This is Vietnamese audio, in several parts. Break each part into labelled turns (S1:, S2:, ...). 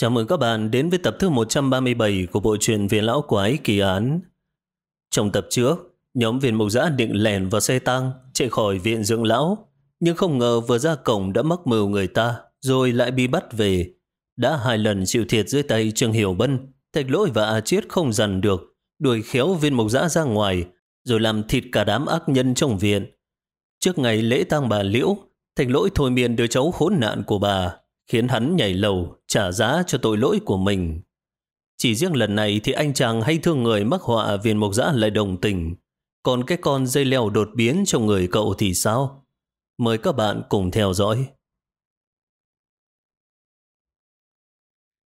S1: Chào mừng các bạn đến với tập thứ 137 của bộ truyện Viên Lão Quái Kỳ Án. Trong tập trước, nhóm viên mục giã định lèn vào xe tăng, chạy khỏi viện dưỡng lão, nhưng không ngờ vừa ra cổng đã mắc mưu người ta, rồi lại bị bắt về. Đã hai lần chịu thiệt dưới tay Trương Hiểu Bân, thạch lỗi và A Chiết không dằn được, đuổi khéo viên mục giã ra ngoài, rồi làm thịt cả đám ác nhân trong viện. Trước ngày lễ tang bà Liễu, thạch lỗi thôi miên đứa cháu khốn nạn của bà, khiến hắn nhảy lầu trả giá cho tội lỗi của mình. Chỉ riêng lần này thì anh chàng hay thương người mắc họa viên mộc giã lại đồng tình. Còn cái con dây leo đột biến trong người cậu thì sao? Mời các bạn cùng theo dõi.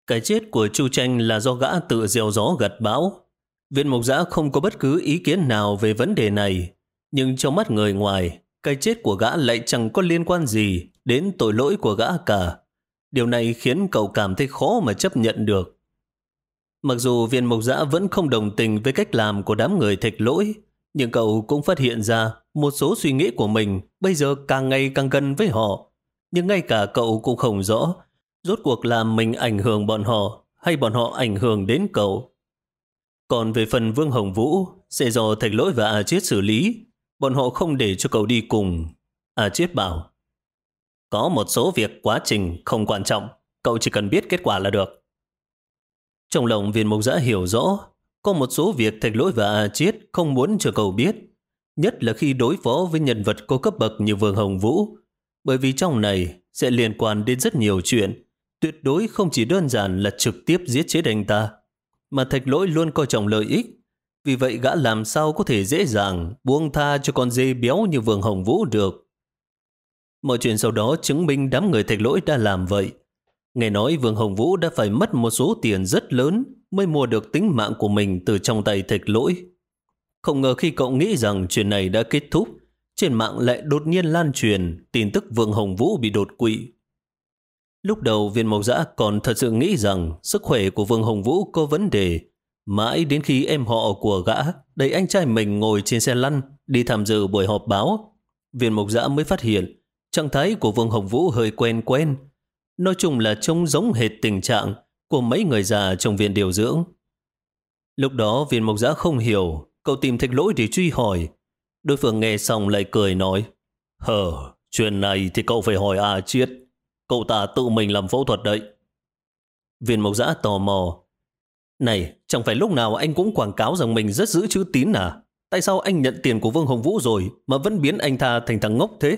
S1: Cái chết của Chu Tranh là do gã tự gieo gió gặt bão. Viên mộc giã không có bất cứ ý kiến nào về vấn đề này. Nhưng trong mắt người ngoài, cái chết của gã lại chẳng có liên quan gì đến tội lỗi của gã cả. Điều này khiến cậu cảm thấy khó mà chấp nhận được. Mặc dù viên mộc giã vẫn không đồng tình với cách làm của đám người thạch lỗi, nhưng cậu cũng phát hiện ra một số suy nghĩ của mình bây giờ càng ngày càng gần với họ. Nhưng ngay cả cậu cũng không rõ rốt cuộc làm mình ảnh hưởng bọn họ hay bọn họ ảnh hưởng đến cậu. Còn về phần Vương Hồng Vũ sẽ do thạch lỗi và A Chiết xử lý, bọn họ không để cho cậu đi cùng. A Chiết bảo, có một số việc quá trình không quan trọng, cậu chỉ cần biết kết quả là được. Trong lòng viên mộc giã hiểu rõ, có một số việc thạch lỗi và A Chiết không muốn cho cậu biết, nhất là khi đối phó với nhân vật có cấp bậc như Vương Hồng Vũ, bởi vì trong này sẽ liên quan đến rất nhiều chuyện, tuyệt đối không chỉ đơn giản là trực tiếp giết chết anh ta, mà thạch lỗi luôn coi trọng lợi ích. Vì vậy gã làm sao có thể dễ dàng buông tha cho con dê béo như Vương Hồng Vũ được. Mọi chuyện sau đó chứng minh đám người thạch lỗi đã làm vậy. Nghe nói Vương Hồng Vũ đã phải mất một số tiền rất lớn mới mua được tính mạng của mình từ trong tay thạch lỗi. Không ngờ khi cậu nghĩ rằng chuyện này đã kết thúc, trên mạng lại đột nhiên lan truyền tin tức Vương Hồng Vũ bị đột quỵ. Lúc đầu viên mộc giã còn thật sự nghĩ rằng sức khỏe của Vương Hồng Vũ có vấn đề. Mãi đến khi em họ của gã đẩy anh trai mình ngồi trên xe lăn đi tham dự buổi họp báo, viên mộc giã mới phát hiện Trạng thái của Vương Hồng Vũ hơi quen quen. Nói chung là trông giống hệt tình trạng của mấy người già trong viện điều dưỡng. Lúc đó viên mộc giã không hiểu, cậu tìm thạch lỗi để truy hỏi. Đối phương nghe xong lại cười nói, Hờ, chuyện này thì cậu phải hỏi A Chiết. Cậu ta tự mình làm phẫu thuật đấy. Viên mộc giã tò mò. Này, chẳng phải lúc nào anh cũng quảng cáo rằng mình rất giữ chữ tín à? Tại sao anh nhận tiền của Vương Hồng Vũ rồi mà vẫn biến anh ta thành thằng ngốc thế?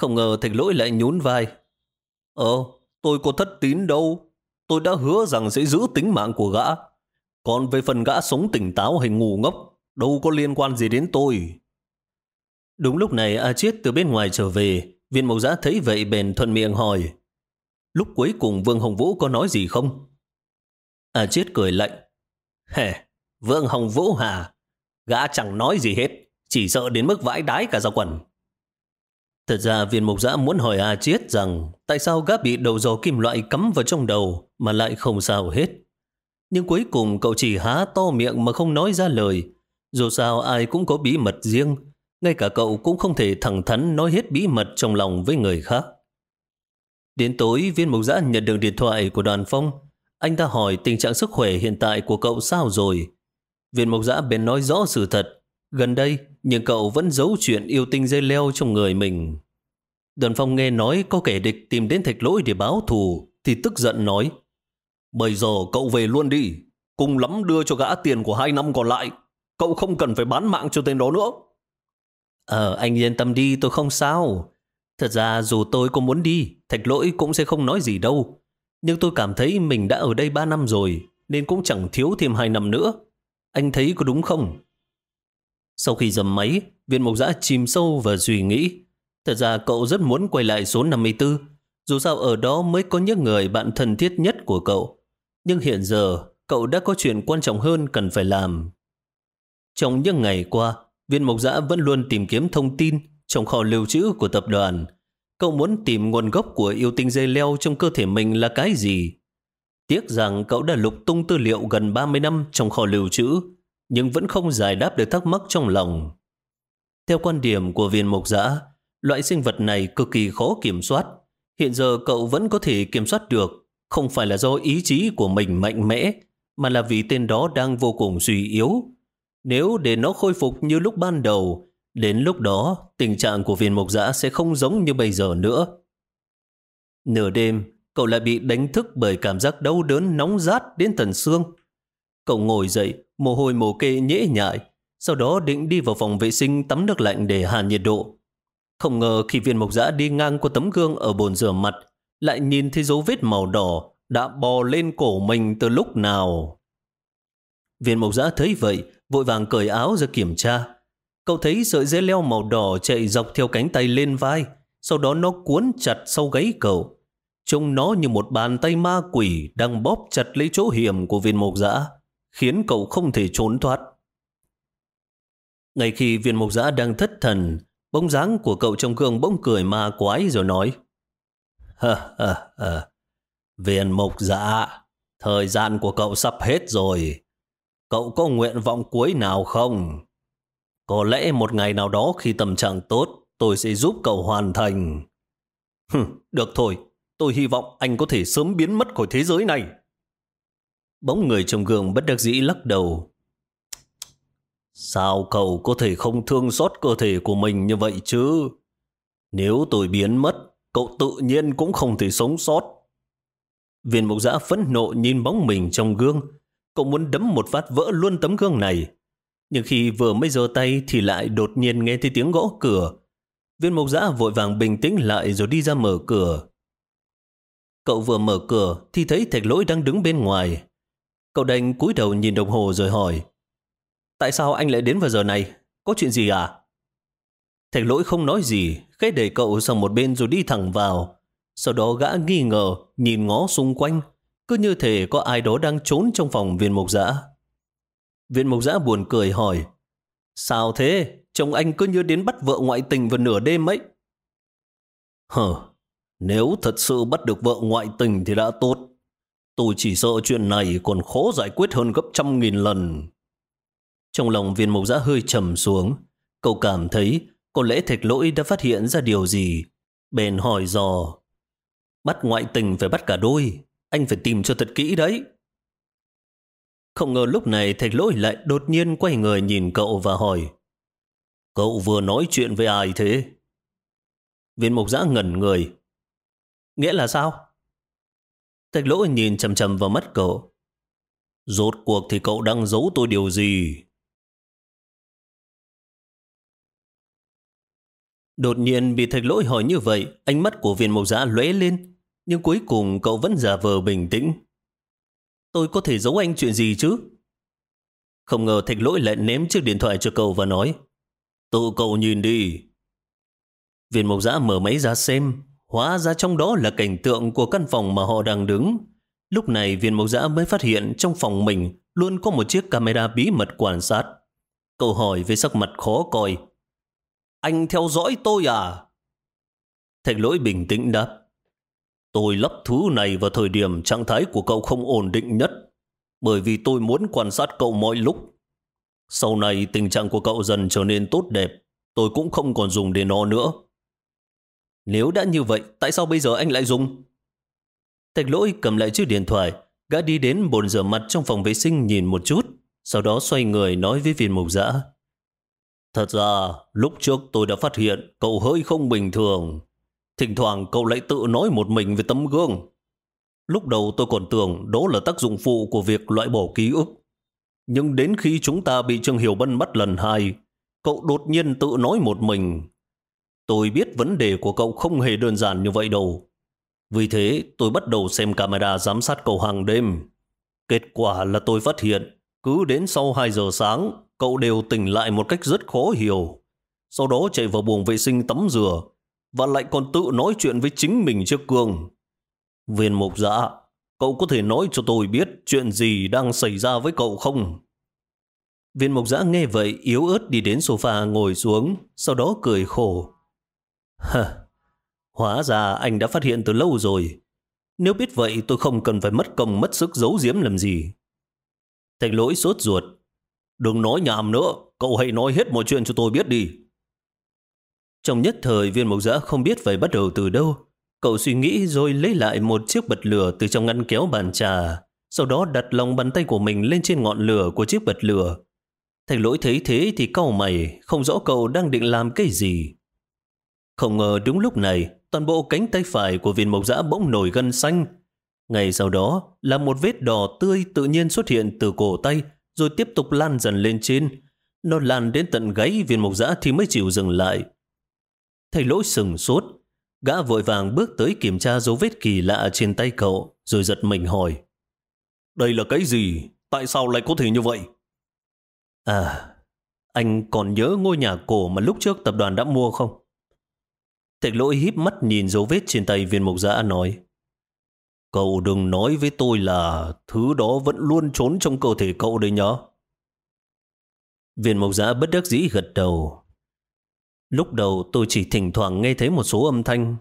S1: Không ngờ thạch lỗi lại nhún vai. Ờ, tôi có thất tín đâu. Tôi đã hứa rằng sẽ giữ tính mạng của gã. Còn về phần gã sống tỉnh táo hay ngu ngốc, đâu có liên quan gì đến tôi. Đúng lúc này A Chiết từ bên ngoài trở về, viên mộc giã thấy vậy bèn thuận miệng hỏi. Lúc cuối cùng Vương Hồng Vũ có nói gì không? A Chiết cười lạnh. Hề, Vương Hồng Vũ hả? Gã chẳng nói gì hết, chỉ sợ đến mức vãi đái cả ra quần. Thật ra viên mục giã muốn hỏi A Chiết rằng tại sao gã bị đầu dò kim loại cắm vào trong đầu mà lại không sao hết. Nhưng cuối cùng cậu chỉ há to miệng mà không nói ra lời. Dù sao ai cũng có bí mật riêng, ngay cả cậu cũng không thể thẳng thắn nói hết bí mật trong lòng với người khác. Đến tối, viên mục giã nhận được điện thoại của đoàn phong. Anh ta hỏi tình trạng sức khỏe hiện tại của cậu sao rồi. Viên mục giã bèn nói rõ sự thật Gần đây, nhưng cậu vẫn giấu chuyện yêu tinh dây leo trong người mình. Đoàn phong nghe nói có kẻ địch tìm đến thạch lỗi để báo thù, thì tức giận nói, Bây giờ cậu về luôn đi, cùng lắm đưa cho gã tiền của hai năm còn lại. Cậu không cần phải bán mạng cho tên đó nữa. Ờ, anh yên tâm đi, tôi không sao. Thật ra dù tôi có muốn đi, thạch lỗi cũng sẽ không nói gì đâu. Nhưng tôi cảm thấy mình đã ở đây ba năm rồi, nên cũng chẳng thiếu thêm hai năm nữa. Anh thấy có đúng không? Sau khi dầm máy, viên mộc giã chìm sâu và suy nghĩ. Thật ra cậu rất muốn quay lại số 54, dù sao ở đó mới có những người bạn thân thiết nhất của cậu. Nhưng hiện giờ, cậu đã có chuyện quan trọng hơn cần phải làm. Trong những ngày qua, viên mộc giã vẫn luôn tìm kiếm thông tin trong kho lưu trữ của tập đoàn. Cậu muốn tìm nguồn gốc của yêu tinh dây leo trong cơ thể mình là cái gì. Tiếc rằng cậu đã lục tung tư liệu gần 30 năm trong kho lưu trữ, nhưng vẫn không giải đáp được thắc mắc trong lòng. Theo quan điểm của viên mộc giã, loại sinh vật này cực kỳ khó kiểm soát. Hiện giờ cậu vẫn có thể kiểm soát được, Không phải là do ý chí của mình mạnh mẽ, mà là vì tên đó đang vô cùng suy yếu. Nếu để nó khôi phục như lúc ban đầu, đến lúc đó tình trạng của viên mục giã sẽ không giống như bây giờ nữa. Nửa đêm, cậu lại bị đánh thức bởi cảm giác đau đớn nóng rát đến tận xương. Cậu ngồi dậy, mồ hôi mồ kê nhễ nhại, sau đó định đi vào phòng vệ sinh tắm nước lạnh để hạ nhiệt độ. Không ngờ khi viên mộc giã đi ngang qua tấm gương ở bồn rửa mặt, lại nhìn thấy dấu vết màu đỏ đã bò lên cổ mình từ lúc nào. Viên mộc giã thấy vậy, vội vàng cởi áo ra kiểm tra. Cậu thấy sợi dây leo màu đỏ chạy dọc theo cánh tay lên vai, sau đó nó cuốn chặt sau gáy cậu. Trông nó như một bàn tay ma quỷ đang bóp chặt lấy chỗ hiểm của viên mộc giã, khiến cậu không thể trốn thoát. Ngay khi viên mộc giã đang thất thần, bóng dáng của cậu trong gương bỗng cười ma quái rồi nói Ha ha ha, viên mộc giã, thời gian của cậu sắp hết rồi. Cậu có nguyện vọng cuối nào không? Có lẽ một ngày nào đó khi tâm trạng tốt, tôi sẽ giúp cậu hoàn thành. Hừ, được thôi, tôi hy vọng anh có thể sớm biến mất khỏi thế giới này. Bóng người trong gương bất đắc dĩ lắc đầu. Sao cậu có thể không thương xót cơ thể của mình như vậy chứ? Nếu tôi biến mất, cậu tự nhiên cũng không thể sống sót. Viên mục giã phẫn nộ nhìn bóng mình trong gương. Cậu muốn đấm một phát vỡ luôn tấm gương này. Nhưng khi vừa mới giơ tay thì lại đột nhiên nghe thấy tiếng gõ cửa. Viên mục giã vội vàng bình tĩnh lại rồi đi ra mở cửa. Cậu vừa mở cửa thì thấy thạch lỗi đang đứng bên ngoài. Cậu đành cúi đầu nhìn đồng hồ rồi hỏi Tại sao anh lại đến vào giờ này? Có chuyện gì à? Thạch lỗi không nói gì, khẽ đẩy cậu sang một bên rồi đi thẳng vào. Sau đó gã nghi ngờ, nhìn ngó xung quanh, cứ như thể có ai đó đang trốn trong phòng viên mộc giã. Viên mộc giã buồn cười hỏi, Sao thế? Chồng anh cứ như đến bắt vợ ngoại tình vào nửa đêm ấy. Hờ, nếu thật sự bắt được vợ ngoại tình thì đã tốt. Tôi chỉ sợ chuyện này còn khó giải quyết hơn gấp trăm nghìn lần. Trong lòng viên mục giã hơi trầm xuống. Cậu cảm thấy có lẽ thạch lỗi đã phát hiện ra điều gì. Bèn hỏi dò. Bắt ngoại tình phải bắt cả đôi. Anh phải tìm cho thật kỹ đấy. Không ngờ lúc này thạch lỗi lại đột nhiên quay người nhìn cậu và hỏi. Cậu vừa nói chuyện với ai thế? Viên mục giã ngẩn người. Nghĩa là sao? Thạch lỗi nhìn chầm chầm vào mắt cậu. Rốt cuộc thì cậu đang giấu tôi điều gì? Đột nhiên bị thạch lỗi hỏi như vậy, ánh mắt của viên mộc giã lóe lên, nhưng cuối cùng cậu vẫn giả vờ bình tĩnh. Tôi có thể giấu anh chuyện gì chứ? Không ngờ thạch lỗi lại ném chiếc điện thoại cho cậu và nói, tự cậu nhìn đi. Viên mộc giã mở máy ra xem, hóa ra trong đó là cảnh tượng của căn phòng mà họ đang đứng. Lúc này viên mộc giã mới phát hiện trong phòng mình luôn có một chiếc camera bí mật quan sát. Câu hỏi với sắc mặt khó coi, anh theo dõi tôi à? Thạch lỗi bình tĩnh đáp. Tôi lắp thứ này vào thời điểm trạng thái của cậu không ổn định nhất, bởi vì tôi muốn quan sát cậu mọi lúc. Sau này tình trạng của cậu dần trở nên tốt đẹp, tôi cũng không còn dùng để nó nữa. Nếu đã như vậy, tại sao bây giờ anh lại dùng? Thạch lỗi cầm lại chiếc điện thoại, gã đi đến bồn rửa mặt trong phòng vệ sinh nhìn một chút, sau đó xoay người nói với viên mục giã. Thật ra, lúc trước tôi đã phát hiện cậu hơi không bình thường. Thỉnh thoảng cậu lại tự nói một mình về tấm gương. Lúc đầu tôi còn tưởng đó là tác dụng phụ của việc loại bỏ ký ức. Nhưng đến khi chúng ta bị Trương Hiểu Bân bắt lần hai, cậu đột nhiên tự nói một mình. Tôi biết vấn đề của cậu không hề đơn giản như vậy đâu. Vì thế, tôi bắt đầu xem camera giám sát cậu hàng đêm. Kết quả là tôi phát hiện, cứ đến sau 2 giờ sáng, cậu đều tỉnh lại một cách rất khó hiểu. Sau đó chạy vào buồng vệ sinh tắm rửa và lại còn tự nói chuyện với chính mình trước gương. Viên mục giã, cậu có thể nói cho tôi biết chuyện gì đang xảy ra với cậu không? Viên mục giã nghe vậy yếu ớt đi đến sofa ngồi xuống, sau đó cười khổ. Hờ, hóa ra anh đã phát hiện từ lâu rồi. Nếu biết vậy tôi không cần phải mất công mất sức giấu giếm làm gì. Thành lỗi sốt ruột, Đừng nói nhảm nữa, cậu hãy nói hết mọi chuyện cho tôi biết đi. Trong nhất thời viên mộc giã không biết phải bắt đầu từ đâu. Cậu suy nghĩ rồi lấy lại một chiếc bật lửa từ trong ngăn kéo bàn trà, sau đó đặt lòng bàn tay của mình lên trên ngọn lửa của chiếc bật lửa. Thành lỗi thấy thế thì cau mày, không rõ cậu đang định làm cái gì. Không ngờ đúng lúc này, toàn bộ cánh tay phải của viên mộc giã bỗng nổi gân xanh. Ngay sau đó là một vết đỏ tươi tự nhiên xuất hiện từ cổ tay, rồi tiếp tục lan dần lên trên. Nó lan đến tận gáy viên mộc giã thì mới chịu dừng lại. Thầy lỗi sừng sốt, gã vội vàng bước tới kiểm tra dấu vết kỳ lạ trên tay cậu, rồi giật mình hỏi. Đây là cái gì? Tại sao lại có thể như vậy? À, anh còn nhớ ngôi nhà cổ mà lúc trước tập đoàn đã mua không? Thạch lỗi híp mắt nhìn dấu vết trên tay viên mục giã nói. Cậu đừng nói với tôi là thứ đó vẫn luôn trốn trong cơ thể cậu đấy nhá. Viên mộc giã bất đắc dĩ gật đầu. Lúc đầu tôi chỉ thỉnh thoảng nghe thấy một số âm thanh.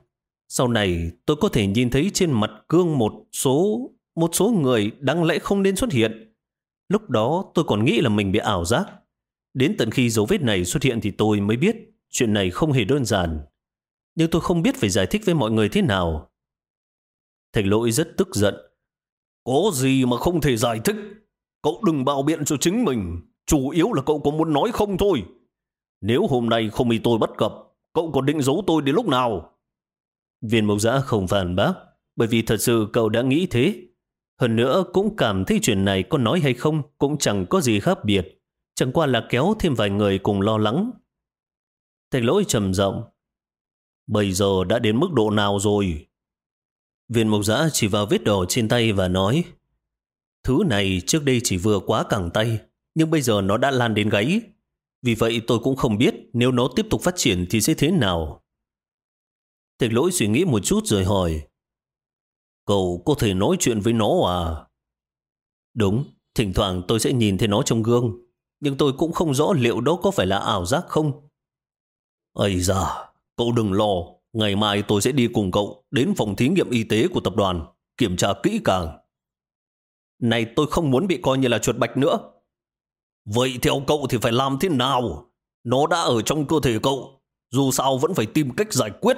S1: Sau này tôi có thể nhìn thấy trên mặt gương một số một số người đáng lẽ không nên xuất hiện. Lúc đó tôi còn nghĩ là mình bị ảo giác. Đến tận khi dấu vết này xuất hiện thì tôi mới biết chuyện này không hề đơn giản. Nhưng tôi không biết phải giải thích với mọi người thế nào. Thạch lỗi rất tức giận. Có gì mà không thể giải thích? Cậu đừng bạo biện cho chính mình. Chủ yếu là cậu có muốn nói không thôi. Nếu hôm nay không bị tôi bắt gặp, cậu còn định giấu tôi đến lúc nào? Viên mộc giã không phản bác, bởi vì thật sự cậu đã nghĩ thế. Hơn nữa cũng cảm thấy chuyện này có nói hay không cũng chẳng có gì khác biệt. Chẳng qua là kéo thêm vài người cùng lo lắng. Thạch lỗi trầm rộng. Bây giờ đã đến mức độ nào rồi? Viên mộc giã chỉ vào vết đỏ trên tay và nói Thứ này trước đây chỉ vừa quá cẳng tay nhưng bây giờ nó đã lan đến gáy. Vì vậy tôi cũng không biết nếu nó tiếp tục phát triển thì sẽ thế nào. Thạch lỗi suy nghĩ một chút rồi hỏi Cậu có thể nói chuyện với nó à? Đúng, thỉnh thoảng tôi sẽ nhìn thấy nó trong gương, nhưng tôi cũng không rõ liệu đó có phải là ảo giác không. Ây da, cậu đừng lo, ngày mai tôi sẽ đi cùng cậu đến phòng thí nghiệm y tế của tập đoàn, kiểm tra kỹ càng. Này tôi không muốn bị coi như là chuột bạch nữa. Vậy theo cậu thì phải làm thế nào? Nó đã ở trong cơ thể cậu, dù sao vẫn phải tìm cách giải quyết.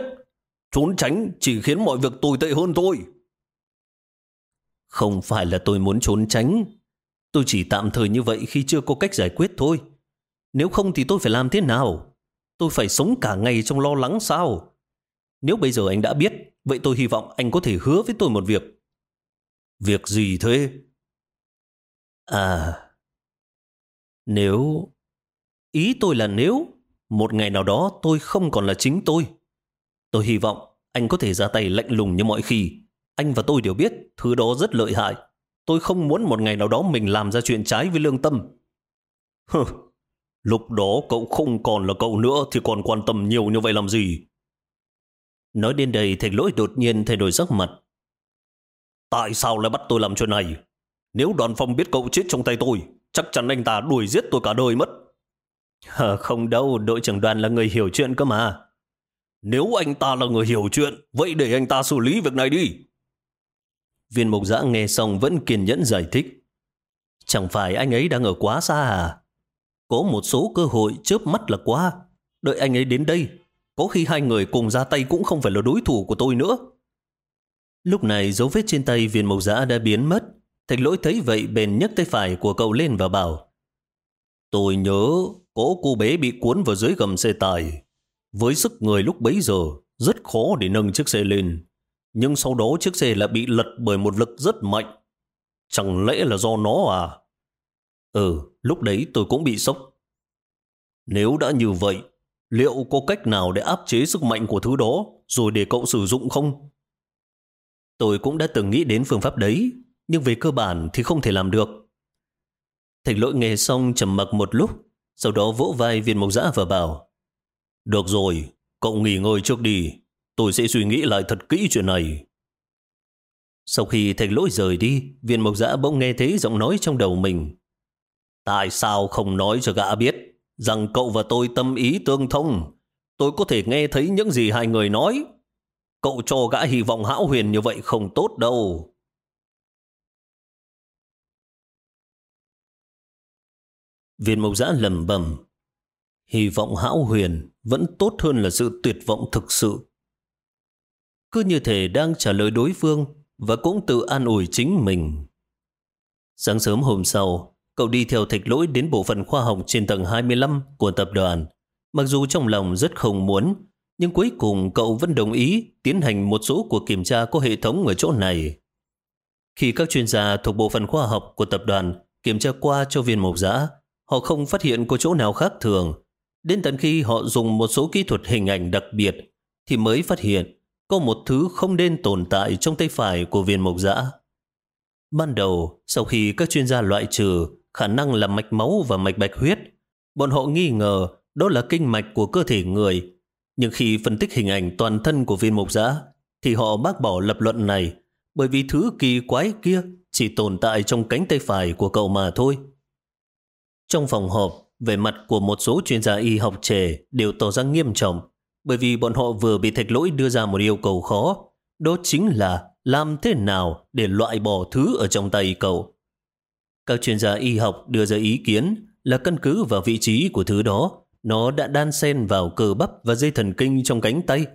S1: Trốn tránh chỉ khiến mọi việc tồi tệ hơn thôi. Không phải là tôi muốn trốn tránh. Tôi chỉ tạm thời như vậy khi chưa có cách giải quyết thôi. Nếu không thì tôi phải làm thế nào? Tôi phải sống cả ngày trong lo lắng sao? Nếu bây giờ anh đã biết, vậy tôi hy vọng anh có thể hứa với tôi một việc. Việc gì thế? À, nếu... Ý tôi là nếu một ngày nào đó tôi không còn là chính tôi. Tôi hy vọng anh có thể ra tay lạnh lùng như mọi khi. Anh và tôi đều biết thứ đó rất lợi hại. Tôi không muốn một ngày nào đó mình làm ra chuyện trái với lương tâm. Hừ, lúc đó cậu không còn là cậu nữa thì còn quan tâm nhiều như vậy làm gì? Nói đến đây thạch lỗi đột nhiên thay đổi sắc mặt. Tại sao lại bắt tôi làm chuyện này? Nếu đoàn phong biết cậu chết trong tay tôi, chắc chắn anh ta đuổi giết tôi cả đời mất. À, không đâu, đội trưởng đoàn là người hiểu chuyện cơ mà. Nếu anh ta là người hiểu chuyện, vậy để anh ta xử lý việc này đi. Viên mục giã nghe xong vẫn kiên nhẫn giải thích. Chẳng phải anh ấy đang ở quá xa à? Có một số cơ hội chớp mắt là quá. Đợi anh ấy đến đây, có khi hai người cùng ra tay cũng không phải là đối thủ của tôi nữa. Lúc này dấu vết trên tay viên mộc giã đã biến mất. Thạch lỗi thấy vậy bền nhấc tay phải của cậu lên và bảo Tôi nhớ có cô bé bị cuốn vào dưới gầm xe tải. Với sức người lúc bấy giờ, rất khó để nâng chiếc xe lên nhưng sau đó chiếc xe lại bị lật bởi một lực rất mạnh. Chẳng lẽ là do nó à? Ừ, lúc đấy tôi cũng bị sốc. Nếu đã như vậy, liệu có cách nào để áp chế sức mạnh của thứ đó rồi để cậu sử dụng không? Tôi cũng đã từng nghĩ đến phương pháp đấy, nhưng về cơ bản thì không thể làm được. Thạch lỗi nghe xong trầm mặc một lúc, sau đó vỗ vai viên mộc giã và bảo Được rồi, cậu nghỉ ngơi trước đi, Tôi sẽ suy nghĩ lại thật kỹ chuyện này. Sau khi thạch lỗi rời đi, viên mộc giã bỗng nghe thấy giọng nói trong đầu mình. Tại sao không nói cho gã biết rằng cậu và tôi tâm ý tương thông? Tôi có thể nghe thấy những gì hai người nói. Cậu cho gã hy vọng hão huyền như vậy không tốt đâu. Viên mộc giã lầm bầm. Hy vọng hão huyền vẫn tốt hơn là sự tuyệt vọng thực sự. cứ như thể đang trả lời đối phương và cũng tự an ủi chính mình. Sáng sớm hôm sau, cậu đi theo thạch lỗi đến bộ phận khoa học trên tầng 25 của tập đoàn. Mặc dù trong lòng rất không muốn, nhưng cuối cùng cậu vẫn đồng ý tiến hành một số cuộc kiểm tra có hệ thống ở chỗ này. Khi các chuyên gia thuộc bộ phận khoa học của tập đoàn kiểm tra qua cho viên mộc giã, họ không phát hiện có chỗ nào khác thường. Đến tận khi họ dùng một số kỹ thuật hình ảnh đặc biệt, thì mới phát hiện có một thứ không nên tồn tại trong tay phải của viên mộc giã. Ban đầu, sau khi các chuyên gia loại trừ khả năng là mạch máu và mạch bạch huyết, bọn họ nghi ngờ đó là kinh mạch của cơ thể người. Nhưng khi phân tích hình ảnh toàn thân của viên mục giã, thì họ bác bỏ lập luận này bởi vì thứ kỳ quái kia chỉ tồn tại trong cánh tay phải của cậu mà thôi. Trong phòng họp, về mặt của một số chuyên gia y học trẻ đều tỏ ra nghiêm trọng bởi vì bọn họ vừa bị thạch lỗi đưa ra một yêu cầu khó. Đó chính là làm thế nào để loại bỏ thứ ở trong tay cậu. Các chuyên gia y học đưa ra ý kiến là căn cứ vào vị trí của thứ đó. Nó đã đan xen vào cơ bắp và dây thần kinh trong cánh tay.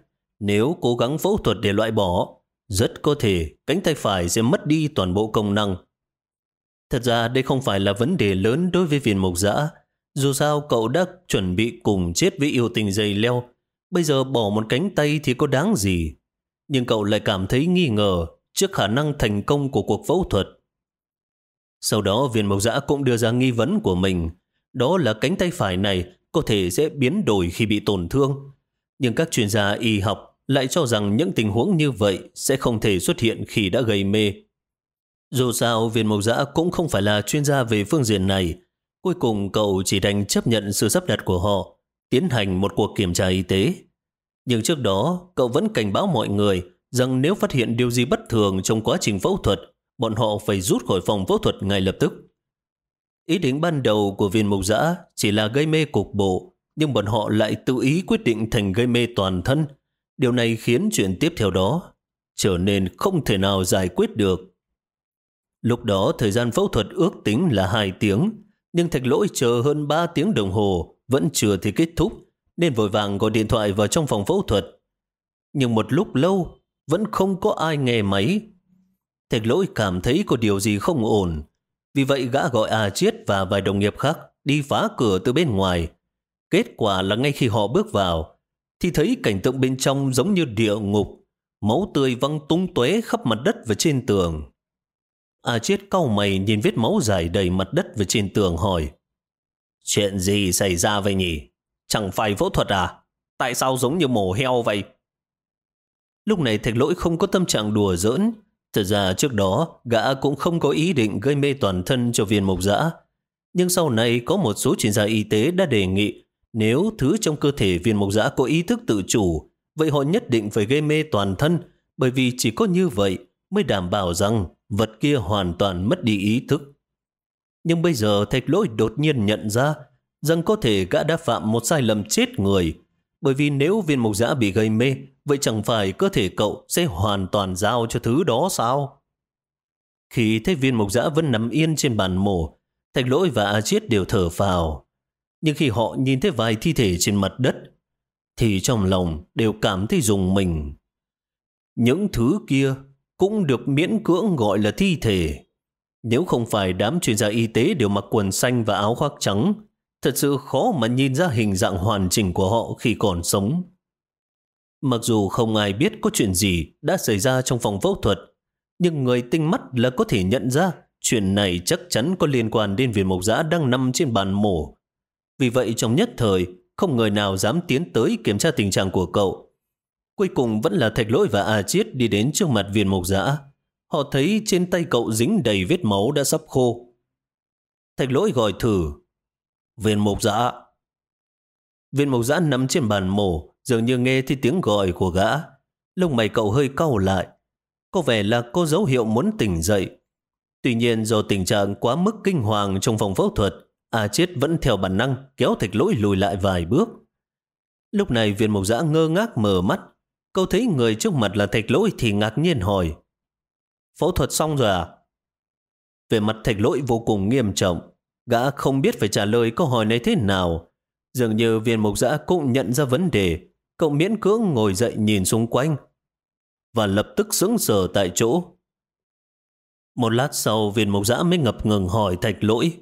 S1: Nếu cố gắng phẫu thuật để loại bỏ, rất có thể cánh tay phải sẽ mất đi toàn bộ công năng. Thật ra đây không phải là vấn đề lớn đối với viên mộc dã. Dù sao cậu đã chuẩn bị cùng chết với yêu tình dây leo. Bây giờ bỏ một cánh tay thì có đáng gì. Nhưng cậu lại cảm thấy nghi ngờ trước khả năng thành công của cuộc phẫu thuật. Sau đó viên mộc Giã cũng đưa ra nghi vấn của mình. Đó là cánh tay phải này có thể sẽ biến đổi khi bị tổn thương. Nhưng các chuyên gia y học lại cho rằng những tình huống như vậy sẽ không thể xuất hiện khi đã gây mê. Dù sao, viên mộc giã cũng không phải là chuyên gia về phương diện này. Cuối cùng cậu chỉ đành chấp nhận sự sắp đặt của họ, tiến hành một cuộc kiểm tra y tế. Nhưng trước đó, cậu vẫn cảnh báo mọi người rằng nếu phát hiện điều gì bất thường trong quá trình phẫu thuật, bọn họ phải rút khỏi phòng phẫu thuật ngay lập tức. Ý định ban đầu của viên mục giã chỉ là gây mê cục bộ, nhưng bọn họ lại tự ý quyết định thành gây mê toàn thân, Điều này khiến chuyện tiếp theo đó trở nên không thể nào giải quyết được. Lúc đó thời gian phẫu thuật ước tính là 2 tiếng, nhưng thạch lỗi chờ hơn 3 tiếng đồng hồ vẫn chưa thể kết thúc, nên vội vàng gọi điện thoại vào trong phòng phẫu thuật. Nhưng một lúc lâu vẫn không có ai nghe máy. Thạch lỗi cảm thấy có điều gì không ổn, vì vậy gã gọi A Chiết và vài đồng nghiệp khác đi phá cửa từ bên ngoài. Kết quả là ngay khi họ bước vào, thì thấy cảnh tượng bên trong giống như địa ngục, máu tươi văng tung tóe khắp mặt đất và trên tường. A chiết cau mày nhìn vết máu dài đầy mặt đất và trên tường hỏi. Chuyện gì xảy ra vậy nhỉ? Chẳng phải phẫu thuật à? Tại sao giống như mổ heo vậy? Lúc này thạch lỗi không có tâm trạng đùa giỡn. Thật ra trước đó, gã cũng không có ý định gây mê toàn thân cho viên mộc dã Nhưng sau này có một số chuyên gia y tế đã đề nghị nếu thứ trong cơ thể viên mộc dã có ý thức tự chủ, vậy họ nhất định phải gây mê toàn thân, bởi vì chỉ có như vậy mới đảm bảo rằng vật kia hoàn toàn mất đi ý thức. Nhưng bây giờ thạch lỗi đột nhiên nhận ra rằng có thể gã đã phạm một sai lầm chết người, bởi vì nếu viên mộc giã bị gây mê, vậy chẳng phải cơ thể cậu sẽ hoàn toàn giao cho thứ đó sao? Khi thấy viên mộc giã vẫn nằm yên trên bàn mổ, thạch lỗi và A Chiết đều thở phào nhưng khi họ nhìn thấy vài thi thể trên mặt đất, thì trong lòng đều cảm thấy dùng mình. Những thứ kia cũng được miễn cưỡng gọi là thi thể. Nếu không phải đám chuyên gia y tế đều mặc quần xanh và áo khoác trắng, thật sự khó mà nhìn ra hình dạng hoàn chỉnh của họ khi còn sống. Mặc dù không ai biết có chuyện gì đã xảy ra trong phòng phẫu thuật, nhưng người tinh mắt là có thể nhận ra chuyện này chắc chắn có liên quan đến viên mộc giã đang nằm trên bàn mổ vì vậy trong nhất thời, không người nào dám tiến tới kiểm tra tình trạng của cậu. Cuối cùng vẫn là thạch lỗi và A Chiết đi đến trước mặt viên mộc giã. Họ thấy trên tay cậu dính đầy vết máu đã sắp khô. Thạch lỗi gọi thử. Viên mộc giã. Viên mộc giã nằm trên bàn mổ, dường như nghe thấy tiếng gọi của gã. Lông mày cậu hơi cau lại. Có vẻ là có dấu hiệu muốn tỉnh dậy. Tuy nhiên do tình trạng quá mức kinh hoàng trong phòng phẫu thuật, A Chết vẫn theo bản năng kéo thạch lỗi lùi lại vài bước. Lúc này viên mộc giã ngơ ngác mở mắt. Câu thấy người trước mặt là thạch lỗi thì ngạc nhiên hỏi. Phẫu thuật xong rồi à? Về mặt thạch lỗi vô cùng nghiêm trọng. Gã không biết phải trả lời câu hỏi này thế nào. Dường như viên mộc giã cũng nhận ra vấn đề. Cậu miễn cưỡng ngồi dậy nhìn xung quanh. và lập tức sững sờ tại chỗ. Một lát sau, viên mộc giã mới ngập ngừng hỏi thạch lỗi.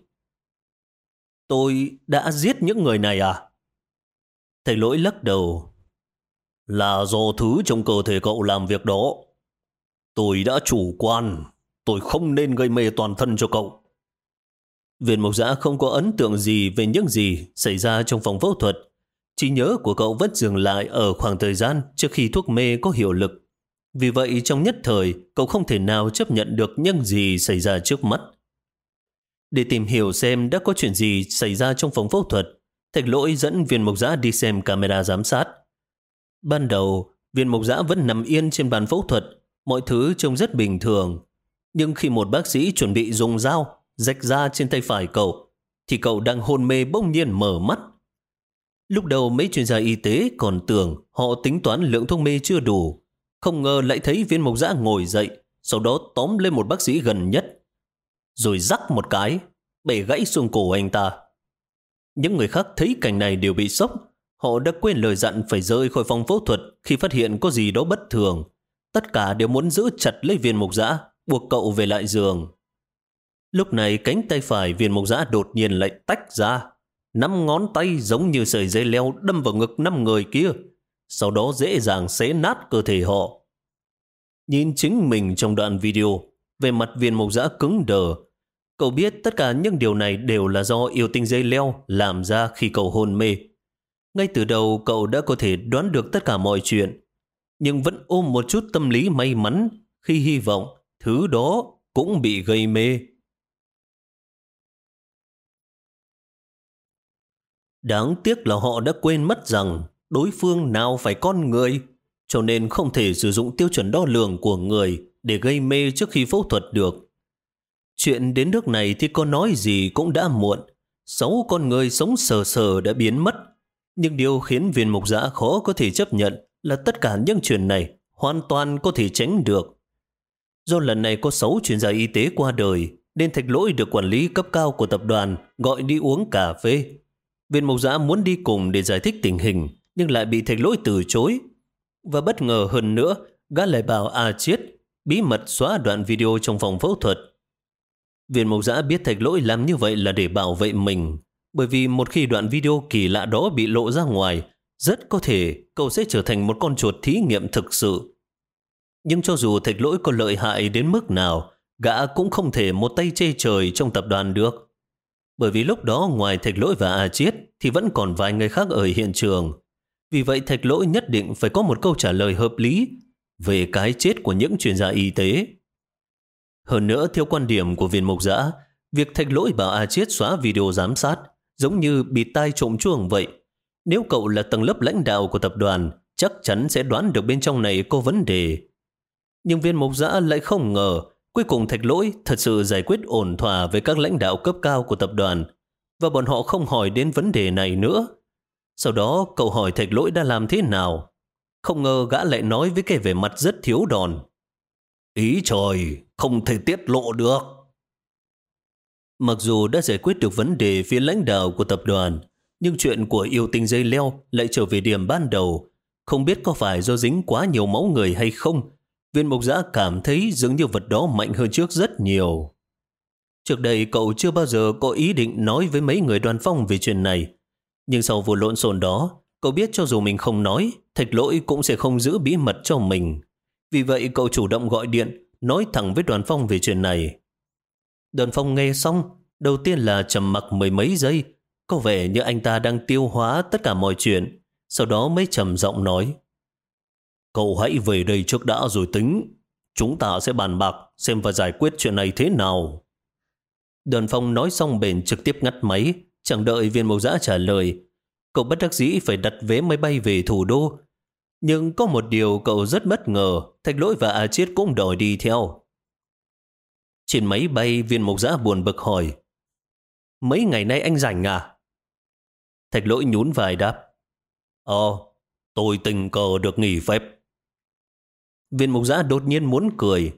S1: Tôi đã giết những người này à? Thạch lỗi lắc đầu. Là do thứ trong cơ thể cậu làm việc đó. Tôi đã chủ quan. Tôi không nên gây mê toàn thân cho cậu. Viên mộc giã không có ấn tượng gì về những gì xảy ra trong phòng phẫu thuật. Trí nhớ của cậu vẫn dừng lại ở khoảng thời gian trước khi thuốc mê có hiệu lực. Vì vậy trong nhất thời, cậu không thể nào chấp nhận được những gì xảy ra trước mắt. Để tìm hiểu xem đã có chuyện gì xảy ra trong phòng phẫu thuật, Thạch Lỗi dẫn viên mộc giã đi xem camera giám sát. Ban đầu, viên mộc giã vẫn nằm yên trên bàn phẫu thuật, mọi thứ trông rất bình thường. Nhưng khi một bác sĩ chuẩn bị dùng dao rách ra trên tay phải cậu, thì cậu đang hôn mê bỗng nhiên mở mắt. Lúc đầu mấy chuyên gia y tế còn tưởng họ tính toán lượng thuốc mê chưa đủ, không ngờ lại thấy viên mộc giã ngồi dậy, sau đó tóm lên một bác sĩ gần nhất. Rồi rắc một cái, bể gãy xương cổ anh ta. Những người khác thấy cảnh này đều bị sốc. Họ đã quên lời dặn phải rời khỏi phòng phẫu thuật khi phát hiện có gì đó bất thường. Tất cả đều muốn giữ chặt lấy viên mục giã, buộc cậu về lại giường. Lúc này cánh tay phải viên mục giã đột nhiên lại tách ra. Năm ngón tay giống như sợi dây leo đâm vào ngực năm người kia. Sau đó dễ dàng xé nát cơ thể họ. Nhìn chính mình trong đoạn video, về mặt viên mục giã cứng đờ. Cậu biết tất cả những điều này đều là do yêu tinh dây leo làm ra khi cậu hôn mê. Ngay từ đầu cậu đã có thể đoán được tất cả mọi chuyện, nhưng vẫn ôm một chút tâm lý may mắn khi hy vọng thứ đó cũng bị gây mê. Đáng tiếc là họ đã quên mất rằng đối phương nào phải con người, cho nên không thể sử dụng tiêu chuẩn đo lường của người để gây mê trước khi phẫu thuật được. Chuyện đến nước này thì có nói gì cũng đã muộn. Sáu con người sống sờ sờ đã biến mất. Nhưng điều khiến viên mục giã khó có thể chấp nhận là tất cả những chuyện này hoàn toàn có thể tránh được. Do lần này có sáu chuyên gia y tế qua đời, nên thạch lỗi được quản lý cấp cao của tập đoàn gọi đi uống cà phê. Viên mục giã muốn đi cùng để giải thích tình hình, nhưng lại bị thạch lỗi từ chối. Và bất ngờ hơn nữa, gã lại bảo A Chiết bí mật xóa đoạn video trong phòng phẫu thuật. Viên mộc giã biết thạch lỗi làm như vậy là để bảo vệ mình, bởi vì một khi đoạn video kỳ lạ đó bị lộ ra ngoài, rất có thể cậu sẽ trở thành một con chuột thí nghiệm thực sự. Nhưng cho dù thạch lỗi có lợi hại đến mức nào, gã cũng không thể một tay chê trời trong tập đoàn được. Bởi vì lúc đó ngoài thạch lỗi và A Chiết thì vẫn còn vài người khác ở hiện trường. Vì vậy thạch lỗi nhất định phải có một câu trả lời hợp lý về cái chết của những chuyên gia y tế. Hơn nữa, theo quan điểm của viên mục giã, việc thạch lỗi bảo A Chiết xóa video giám sát giống như bị tai trộm chuồng vậy. Nếu cậu là tầng lớp lãnh đạo của tập đoàn, chắc chắn sẽ đoán được bên trong này có vấn đề. Nhưng viên mục giã lại không ngờ cuối cùng thạch lỗi thật sự giải quyết ổn thỏa với các lãnh đạo cấp cao của tập đoàn và bọn họ không hỏi đến vấn đề này nữa. Sau đó cậu hỏi thạch lỗi đã làm thế nào. Không ngờ gã lại nói với cái vẻ mặt rất thiếu đòn. Ý trời, không thể tiết lộ được. Mặc dù đã giải quyết được vấn đề phía lãnh đạo của tập đoàn, nhưng chuyện của yêu tinh dây leo lại trở về điểm ban đầu. Không biết có phải do dính quá nhiều máu người hay không, viên mộc giã cảm thấy dường như vật đó mạnh hơn trước rất nhiều. Trước đây cậu chưa bao giờ có ý định nói với mấy người đoàn phong về chuyện này. Nhưng sau vụ lộn xộn đó, cậu biết cho dù mình không nói, thạch lỗi cũng sẽ không giữ bí mật cho mình. Vì vậy cậu chủ động gọi điện, nói thẳng với đoàn phong về chuyện này. Đoàn phong nghe xong, đầu tiên là trầm mặc mười mấy giây, có vẻ như anh ta đang tiêu hóa tất cả mọi chuyện, sau đó mới trầm giọng nói. Cậu hãy về đây trước đã rồi tính, chúng ta sẽ bàn bạc xem và giải quyết chuyện này thế nào. Đoàn phong nói xong bền trực tiếp ngắt máy, chẳng đợi viên mộc giã trả lời. Cậu bất đắc dĩ phải đặt vé máy bay về thủ đô nhưng có một điều cậu rất bất ngờ, Thạch Lỗi và A Chiết cũng đòi đi theo. Trên máy bay, viên Mộc giã buồn bực hỏi. Mấy ngày nay anh rảnh à? Thạch Lỗi nhún vài đáp. Ờ, tôi tình cờ được nghỉ phép. Viên mục giã đột nhiên muốn cười.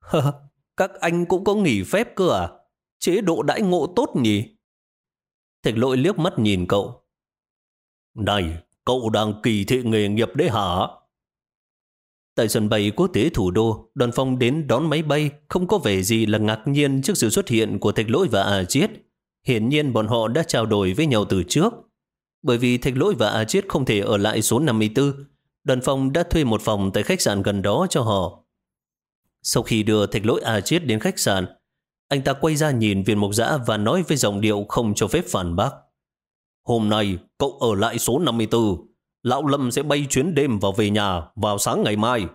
S1: Hơ, các anh cũng có nghỉ phép cơ à? Chế độ đãi ngộ tốt nhỉ? Thạch lỗi liếc mắt nhìn cậu. Này, Cậu đang kỳ thị nghề nghiệp đấy hả? Tại sân bay quốc tế thủ đô, đoàn phong đến đón máy bay không có vẻ gì là ngạc nhiên trước sự xuất hiện của thạch lỗi và à chiết. Hiển nhiên bọn họ đã trao đổi với nhau từ trước. Bởi vì thạch lỗi và à chiết không thể ở lại số 54, đoàn phong đã thuê một phòng tại khách sạn gần đó cho họ. Sau khi đưa thạch lỗi à chiết đến khách sạn, anh ta quay ra nhìn viên mục giã và nói với giọng điệu không cho phép phản bác. Hôm nay, cậu ở lại số 54. Lão Lâm sẽ bay chuyến đêm vào về nhà vào sáng ngày mai.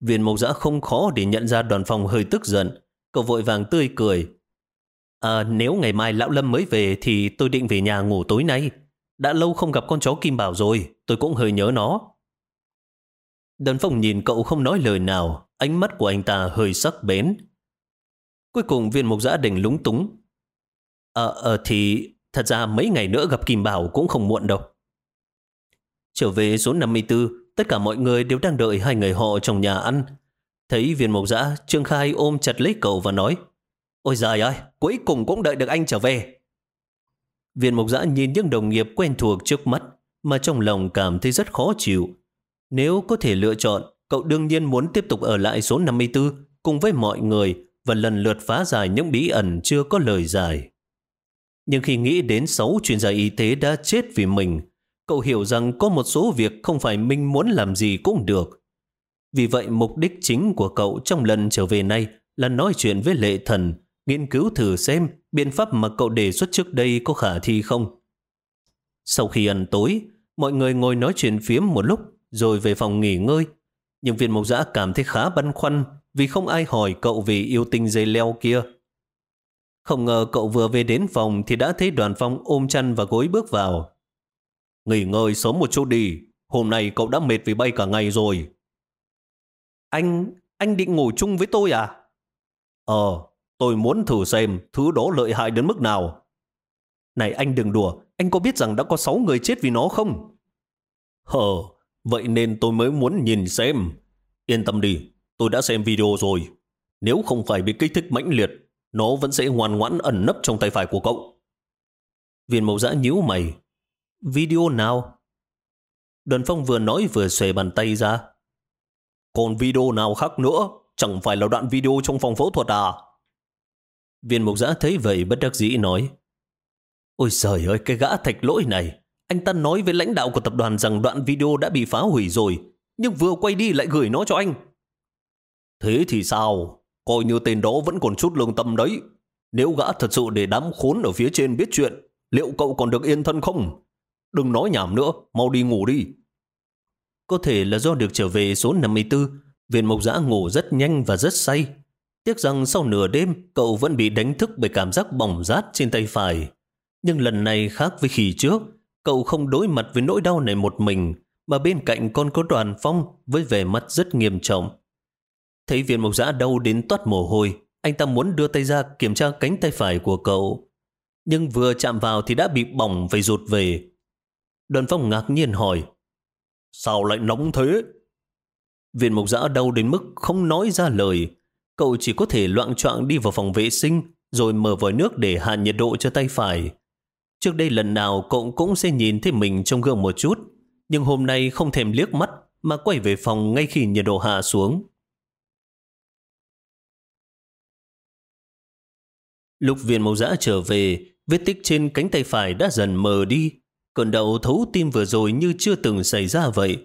S1: Viên mộc giã không khó để nhận ra đoàn phòng hơi tức giận. Cậu vội vàng tươi cười. À, nếu ngày mai Lão Lâm mới về thì tôi định về nhà ngủ tối nay. Đã lâu không gặp con chó Kim Bảo rồi, tôi cũng hơi nhớ nó. Đoàn phòng nhìn cậu không nói lời nào, ánh mắt của anh ta hơi sắc bén. Cuối cùng viên mục giã đỉnh lúng túng. Ờ, à, thì thật ra mấy ngày nữa gặp Kim Bảo cũng không muộn đâu. Trở về số 54, tất cả mọi người đều đang đợi hai người họ trong nhà ăn. Thấy viên mộc dã, Trương Khai ôm chặt lấy cậu và nói Ôi giời ơi, cuối cùng cũng đợi được anh trở về. Viện mộc Giã nhìn những đồng nghiệp quen thuộc trước mắt mà trong lòng cảm thấy rất khó chịu. Nếu có thể lựa chọn, cậu đương nhiên muốn tiếp tục ở lại số 54 cùng với mọi người và lần lượt phá giải những bí ẩn chưa có lời giải. Nhưng khi nghĩ đến sáu chuyên gia y tế đã chết vì mình, cậu hiểu rằng có một số việc không phải mình muốn làm gì cũng được. Vì vậy mục đích chính của cậu trong lần trở về này là nói chuyện với lệ thần, nghiên cứu thử xem biện pháp mà cậu đề xuất trước đây có khả thi không. Sau khi ăn tối, mọi người ngồi nói chuyện phiếm một lúc rồi về phòng nghỉ ngơi. Nhưng viên mộc giã cảm thấy khá băn khoăn vì không ai hỏi cậu về yêu tinh dây leo kia. Không ngờ cậu vừa về đến phòng thì đã thấy đoàn phong ôm chăn và gối bước vào. Nghỉ ngơi sớm một chút đi. Hôm nay cậu đã mệt vì bay cả ngày rồi. Anh, anh định ngủ chung với tôi à? Ờ, tôi muốn thử xem thứ đó lợi hại đến mức nào. Này anh đừng đùa, anh có biết rằng đã có 6 người chết vì nó không? Hờ, vậy nên tôi mới muốn nhìn xem. Yên tâm đi, tôi đã xem video rồi. Nếu không phải bị kích thích mãnh liệt, nó vẫn sẽ ngoan ngoãn ẩn nấp trong tay phải của cậu. Viên mẫu giã nhíu mày, Video nào? Đoàn phong vừa nói vừa xòe bàn tay ra. Còn video nào khác nữa? Chẳng phải là đoạn video trong phòng phẫu thuật à? Viên mục giã thấy vậy bất đắc dĩ nói. Ôi trời ơi, cái gã thạch lỗi này. Anh ta nói với lãnh đạo của tập đoàn rằng đoạn video đã bị phá hủy rồi, nhưng vừa quay đi lại gửi nó cho anh. Thế thì sao? Coi như tên đó vẫn còn chút lương tâm đấy. Nếu gã thật sự để đám khốn ở phía trên biết chuyện, liệu cậu còn được yên thân không? Đừng nói nhảm nữa, mau đi ngủ đi. Có thể là do được trở về số 54, viên mộc giã ngủ rất nhanh và rất say. Tiếc rằng sau nửa đêm, cậu vẫn bị đánh thức bởi cảm giác bỏng rát trên tay phải. Nhưng lần này khác với khi trước, cậu không đối mặt với nỗi đau này một mình, mà bên cạnh còn có đoàn phong với vẻ mặt rất nghiêm trọng. Thấy viên mộc giã đau đến toát mồ hôi, anh ta muốn đưa tay ra kiểm tra cánh tay phải của cậu. Nhưng vừa chạm vào thì đã bị bỏng phải rụt về. Đoàn phong ngạc nhiên hỏi, sao lại nóng thế? Viên mộc giã đau đến mức không nói ra lời. Cậu chỉ có thể loạn choạng đi vào phòng vệ sinh, rồi mở vòi nước để hạ nhiệt độ cho tay phải. Trước đây lần nào cậu cũng sẽ nhìn thấy mình trong gương một chút, nhưng hôm nay không thèm liếc mắt mà quay về phòng ngay khi nhiệt độ hạ xuống. Lúc viên mẫu giã trở về, vết tích trên cánh tay phải đã dần mờ đi, Cơn đau thấu tim vừa rồi như chưa từng xảy ra vậy.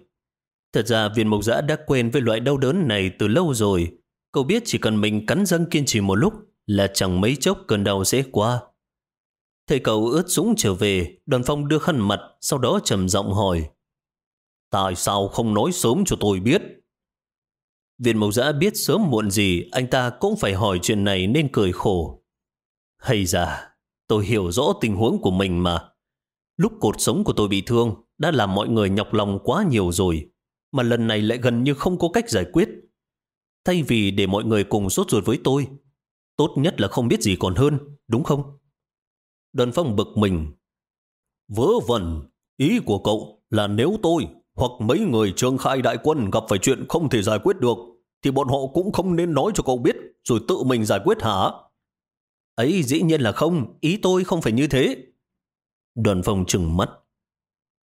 S1: Thật ra viên mộc giã đã quen với loại đau đớn này từ lâu rồi. Cậu biết chỉ cần mình cắn răng kiên trì một lúc là chẳng mấy chốc cơn đau sẽ qua. Thầy cậu ướt sũng trở về, đoàn phong đưa khăn mặt, sau đó trầm giọng hỏi. Tại sao không nói sớm cho tôi biết? Viên mộc giã biết sớm muộn gì, anh ta cũng phải hỏi chuyện này nên cười khổ. Hay ra, tôi hiểu rõ tình huống của mình mà. Lúc cột sống của tôi bị thương đã làm mọi người nhọc lòng quá nhiều rồi, mà lần này lại gần như không có cách giải quyết. Thay vì để mọi người cùng sốt ruột với tôi, tốt nhất là không biết gì còn hơn, đúng không? Đơn phong bực mình. Vớ vẩn, ý của cậu là nếu tôi hoặc mấy người trương khai đại quân gặp phải chuyện không thể giải quyết được, thì bọn họ cũng không nên nói cho cậu biết rồi tự mình giải quyết hả? Ấy dĩ nhiên là không, ý tôi không phải như thế. Đoàn phong trừng mắt.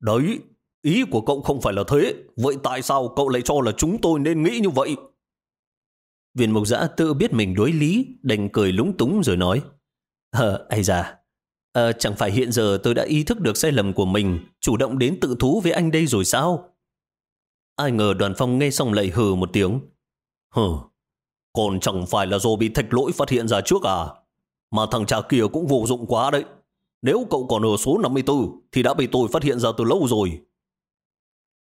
S1: Đấy,
S2: ý của cậu không phải là thế. Vậy tại sao cậu lại cho là chúng tôi nên nghĩ như vậy?
S1: Viên mục giã tự biết mình đối lý, đành cười lúng túng rồi nói. Ờ, ai da, à, chẳng phải hiện giờ tôi đã ý thức được sai lầm của mình, chủ động đến tự thú với anh đây rồi sao? Ai ngờ đoàn phong nghe xong lại hừ một tiếng.
S2: Hừ, còn chẳng phải là do bị thạch lỗi phát hiện ra trước à? Mà thằng cha kia cũng vô dụng quá đấy. Nếu cậu còn ở số 54 thì đã bị tôi phát hiện ra từ lâu rồi.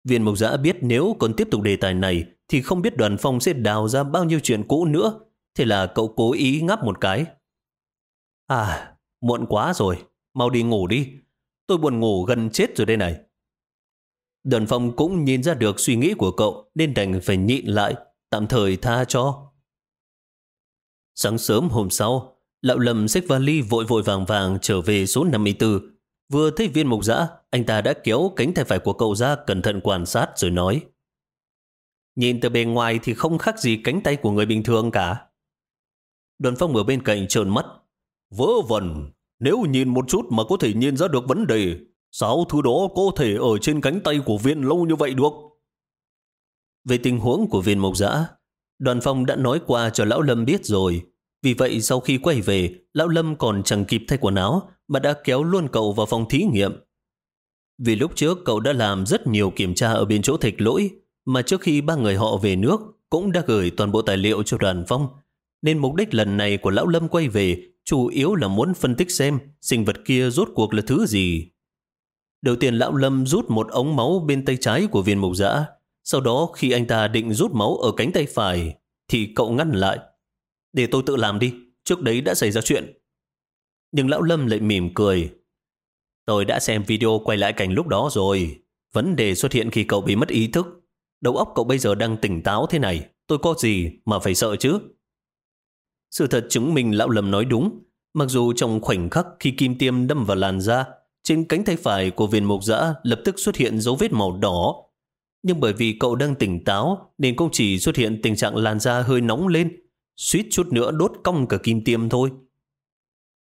S1: Viên mục giã biết nếu còn tiếp tục đề tài này thì không biết đoàn phong sẽ đào ra bao nhiêu chuyện cũ nữa. Thế là cậu cố ý ngáp một cái. À, muộn quá rồi. Mau đi ngủ đi. Tôi buồn ngủ gần chết rồi đây này. Đoàn phong cũng nhìn ra được suy nghĩ của cậu nên đành phải nhịn lại, tạm thời tha cho. Sáng sớm hôm sau, Lão lầm xách vali vội vội vàng vàng trở về số 54. Vừa thấy viên mục giã, anh ta đã kéo cánh tay phải của cậu ra cẩn thận quan sát rồi nói. Nhìn từ bề ngoài thì không khác gì cánh tay của người bình thường cả. Đoàn phong ở bên cạnh trợn mắt.
S2: Vớ vẩn, nếu nhìn một chút mà có thể nhìn ra được vấn đề, sao thứ đó có thể ở trên cánh tay của viên lâu như vậy được?
S1: Về tình huống của viên mộc giã, đoàn phong đã nói qua cho lão Lâm biết rồi. Vì vậy sau khi quay về, lão Lâm còn chẳng kịp thay quần áo mà đã kéo luôn cậu vào phòng thí nghiệm. Vì lúc trước cậu đã làm rất nhiều kiểm tra ở bên chỗ thạch lỗi, mà trước khi ba người họ về nước cũng đã gửi toàn bộ tài liệu cho đoàn phong. Nên mục đích lần này của Lão Lâm quay về chủ yếu là muốn phân tích xem sinh vật kia rốt cuộc là thứ gì. Đầu tiên Lão Lâm rút một ống máu bên tay trái của viên mục giã. Sau đó khi anh ta định rút máu ở cánh tay phải thì cậu ngăn lại. Để tôi tự làm đi, trước đấy đã xảy ra chuyện. Nhưng Lão Lâm lại mỉm cười. Tôi đã xem video quay lại cảnh lúc đó rồi. Vấn đề xuất hiện khi cậu bị mất ý thức. Đầu óc cậu bây giờ đang tỉnh táo thế này, tôi có gì mà phải sợ chứ? Sự thật chứng minh lão lầm nói đúng. Mặc dù trong khoảnh khắc khi kim tiêm đâm vào làn da, trên cánh tay phải của viên mộc dã lập tức xuất hiện dấu vết màu đỏ. Nhưng bởi vì cậu đang tỉnh táo nên cũng chỉ xuất hiện tình trạng làn da hơi nóng lên, suýt chút nữa đốt cong cả kim tiêm thôi.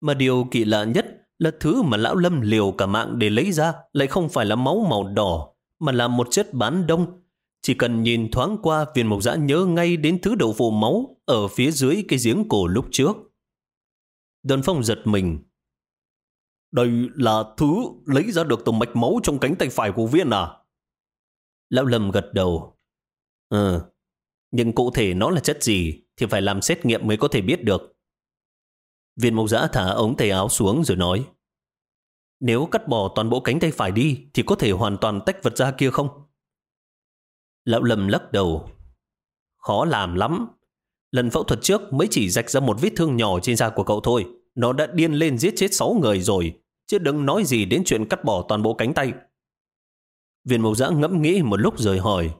S1: Mà điều kỳ lạ nhất là thứ mà lão lâm liều cả mạng để lấy ra lại không phải là máu màu đỏ, mà là một chất bán đông chỉ cần nhìn thoáng qua viên mộc giã nhớ ngay đến thứ đậu phụ máu ở phía dưới cái giếng cổ lúc trước. Đơn phong giật mình.
S2: Đây là thứ lấy ra được từ mạch máu trong cánh tay phải của viên à?
S1: Lão Lâm gật đầu. Ừ, nhưng cụ thể nó là chất gì thì phải làm xét nghiệm mới có thể biết được. Viên mộc giã thả ống tay áo xuống rồi nói. Nếu cắt bỏ toàn bộ cánh tay phải đi thì có thể hoàn toàn tách vật ra kia không? Lão Lâm lắc đầu. Khó làm lắm. Lần phẫu thuật trước mới chỉ rạch ra một vết thương nhỏ trên da của cậu thôi. Nó đã điên lên giết chết 6 người rồi. Chứ đừng nói gì đến chuyện cắt bỏ toàn bộ cánh tay. Viên mộc giã ngẫm nghĩ một lúc rồi hỏi.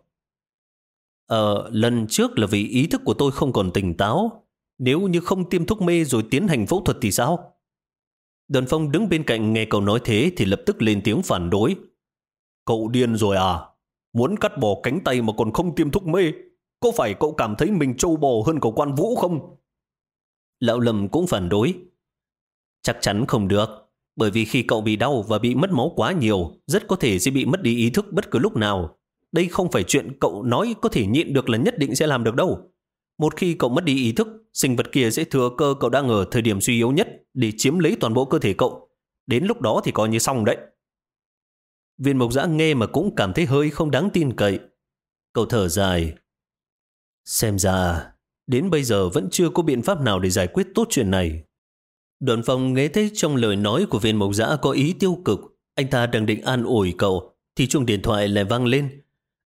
S1: Ờ, lần trước là vì ý thức của tôi không còn tỉnh táo. Nếu như không tiêm thuốc mê rồi tiến hành phẫu thuật thì sao? Đơn Phong đứng bên cạnh nghe cậu nói thế thì lập tức lên tiếng phản đối.
S2: Cậu điên rồi à? Muốn cắt bỏ cánh tay mà còn không tiêm thuốc mê, có phải cậu cảm thấy mình trâu bò hơn cậu quan vũ không?
S1: Lão Lâm cũng phản đối. Chắc chắn không được, bởi vì khi cậu bị đau và bị mất máu quá nhiều, rất có thể sẽ bị mất đi ý thức bất cứ lúc nào. Đây không phải chuyện cậu nói có thể nhịn được là nhất định sẽ làm được đâu. Một khi cậu mất đi ý thức, sinh vật kia sẽ thừa cơ cậu đang ở thời điểm suy yếu nhất để chiếm lấy toàn bộ cơ thể cậu. Đến lúc đó thì coi như xong đấy. Viên mộc giã nghe mà cũng cảm thấy hơi không đáng tin cậy. Cậu thở dài. Xem ra, đến bây giờ vẫn chưa có biện pháp nào để giải quyết tốt chuyện này. Đoàn phòng nghe thấy trong lời nói của viên mộc giã có ý tiêu cực. Anh ta đang định an ủi cậu, thì chuông điện thoại lại vang lên.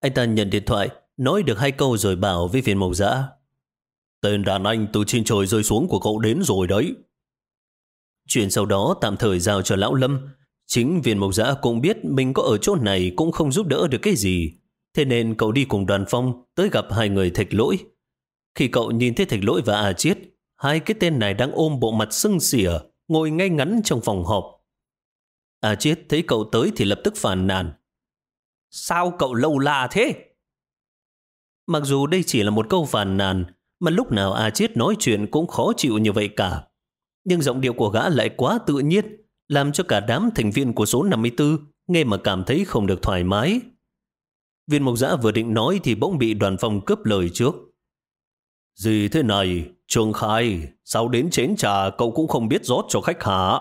S1: Anh ta nhận điện thoại, nói được hai câu rồi bảo với viên mộc giã. Tên đàn anh từ trên trời rơi xuống của cậu đến rồi đấy. Chuyện sau đó tạm thời giao cho Lão Lâm, Chính viên mộc giã cũng biết mình có ở chỗ này cũng không giúp đỡ được cái gì. Thế nên cậu đi cùng đoàn phong tới gặp hai người thạch lỗi. Khi cậu nhìn thấy thạch lỗi và à chiết, hai cái tên này đang ôm bộ mặt sưng xỉa, ngồi ngay ngắn trong phòng họp. À chiết thấy cậu tới thì lập tức phản nàn. Sao cậu lâu la thế? Mặc dù đây chỉ là một câu phản nàn, mà lúc nào A Chiết nói chuyện cũng khó chịu như vậy cả. Nhưng giọng điệu của gã lại quá tự nhiên, làm cho cả đám thành viên của số 54 nghe mà cảm thấy không được thoải mái. Viên Mộc giã vừa định nói thì bỗng bị đoàn phong cướp lời trước.
S2: Gì thế này, Trương Khai, sao đến chén trà cậu cũng không biết rót cho khách hả?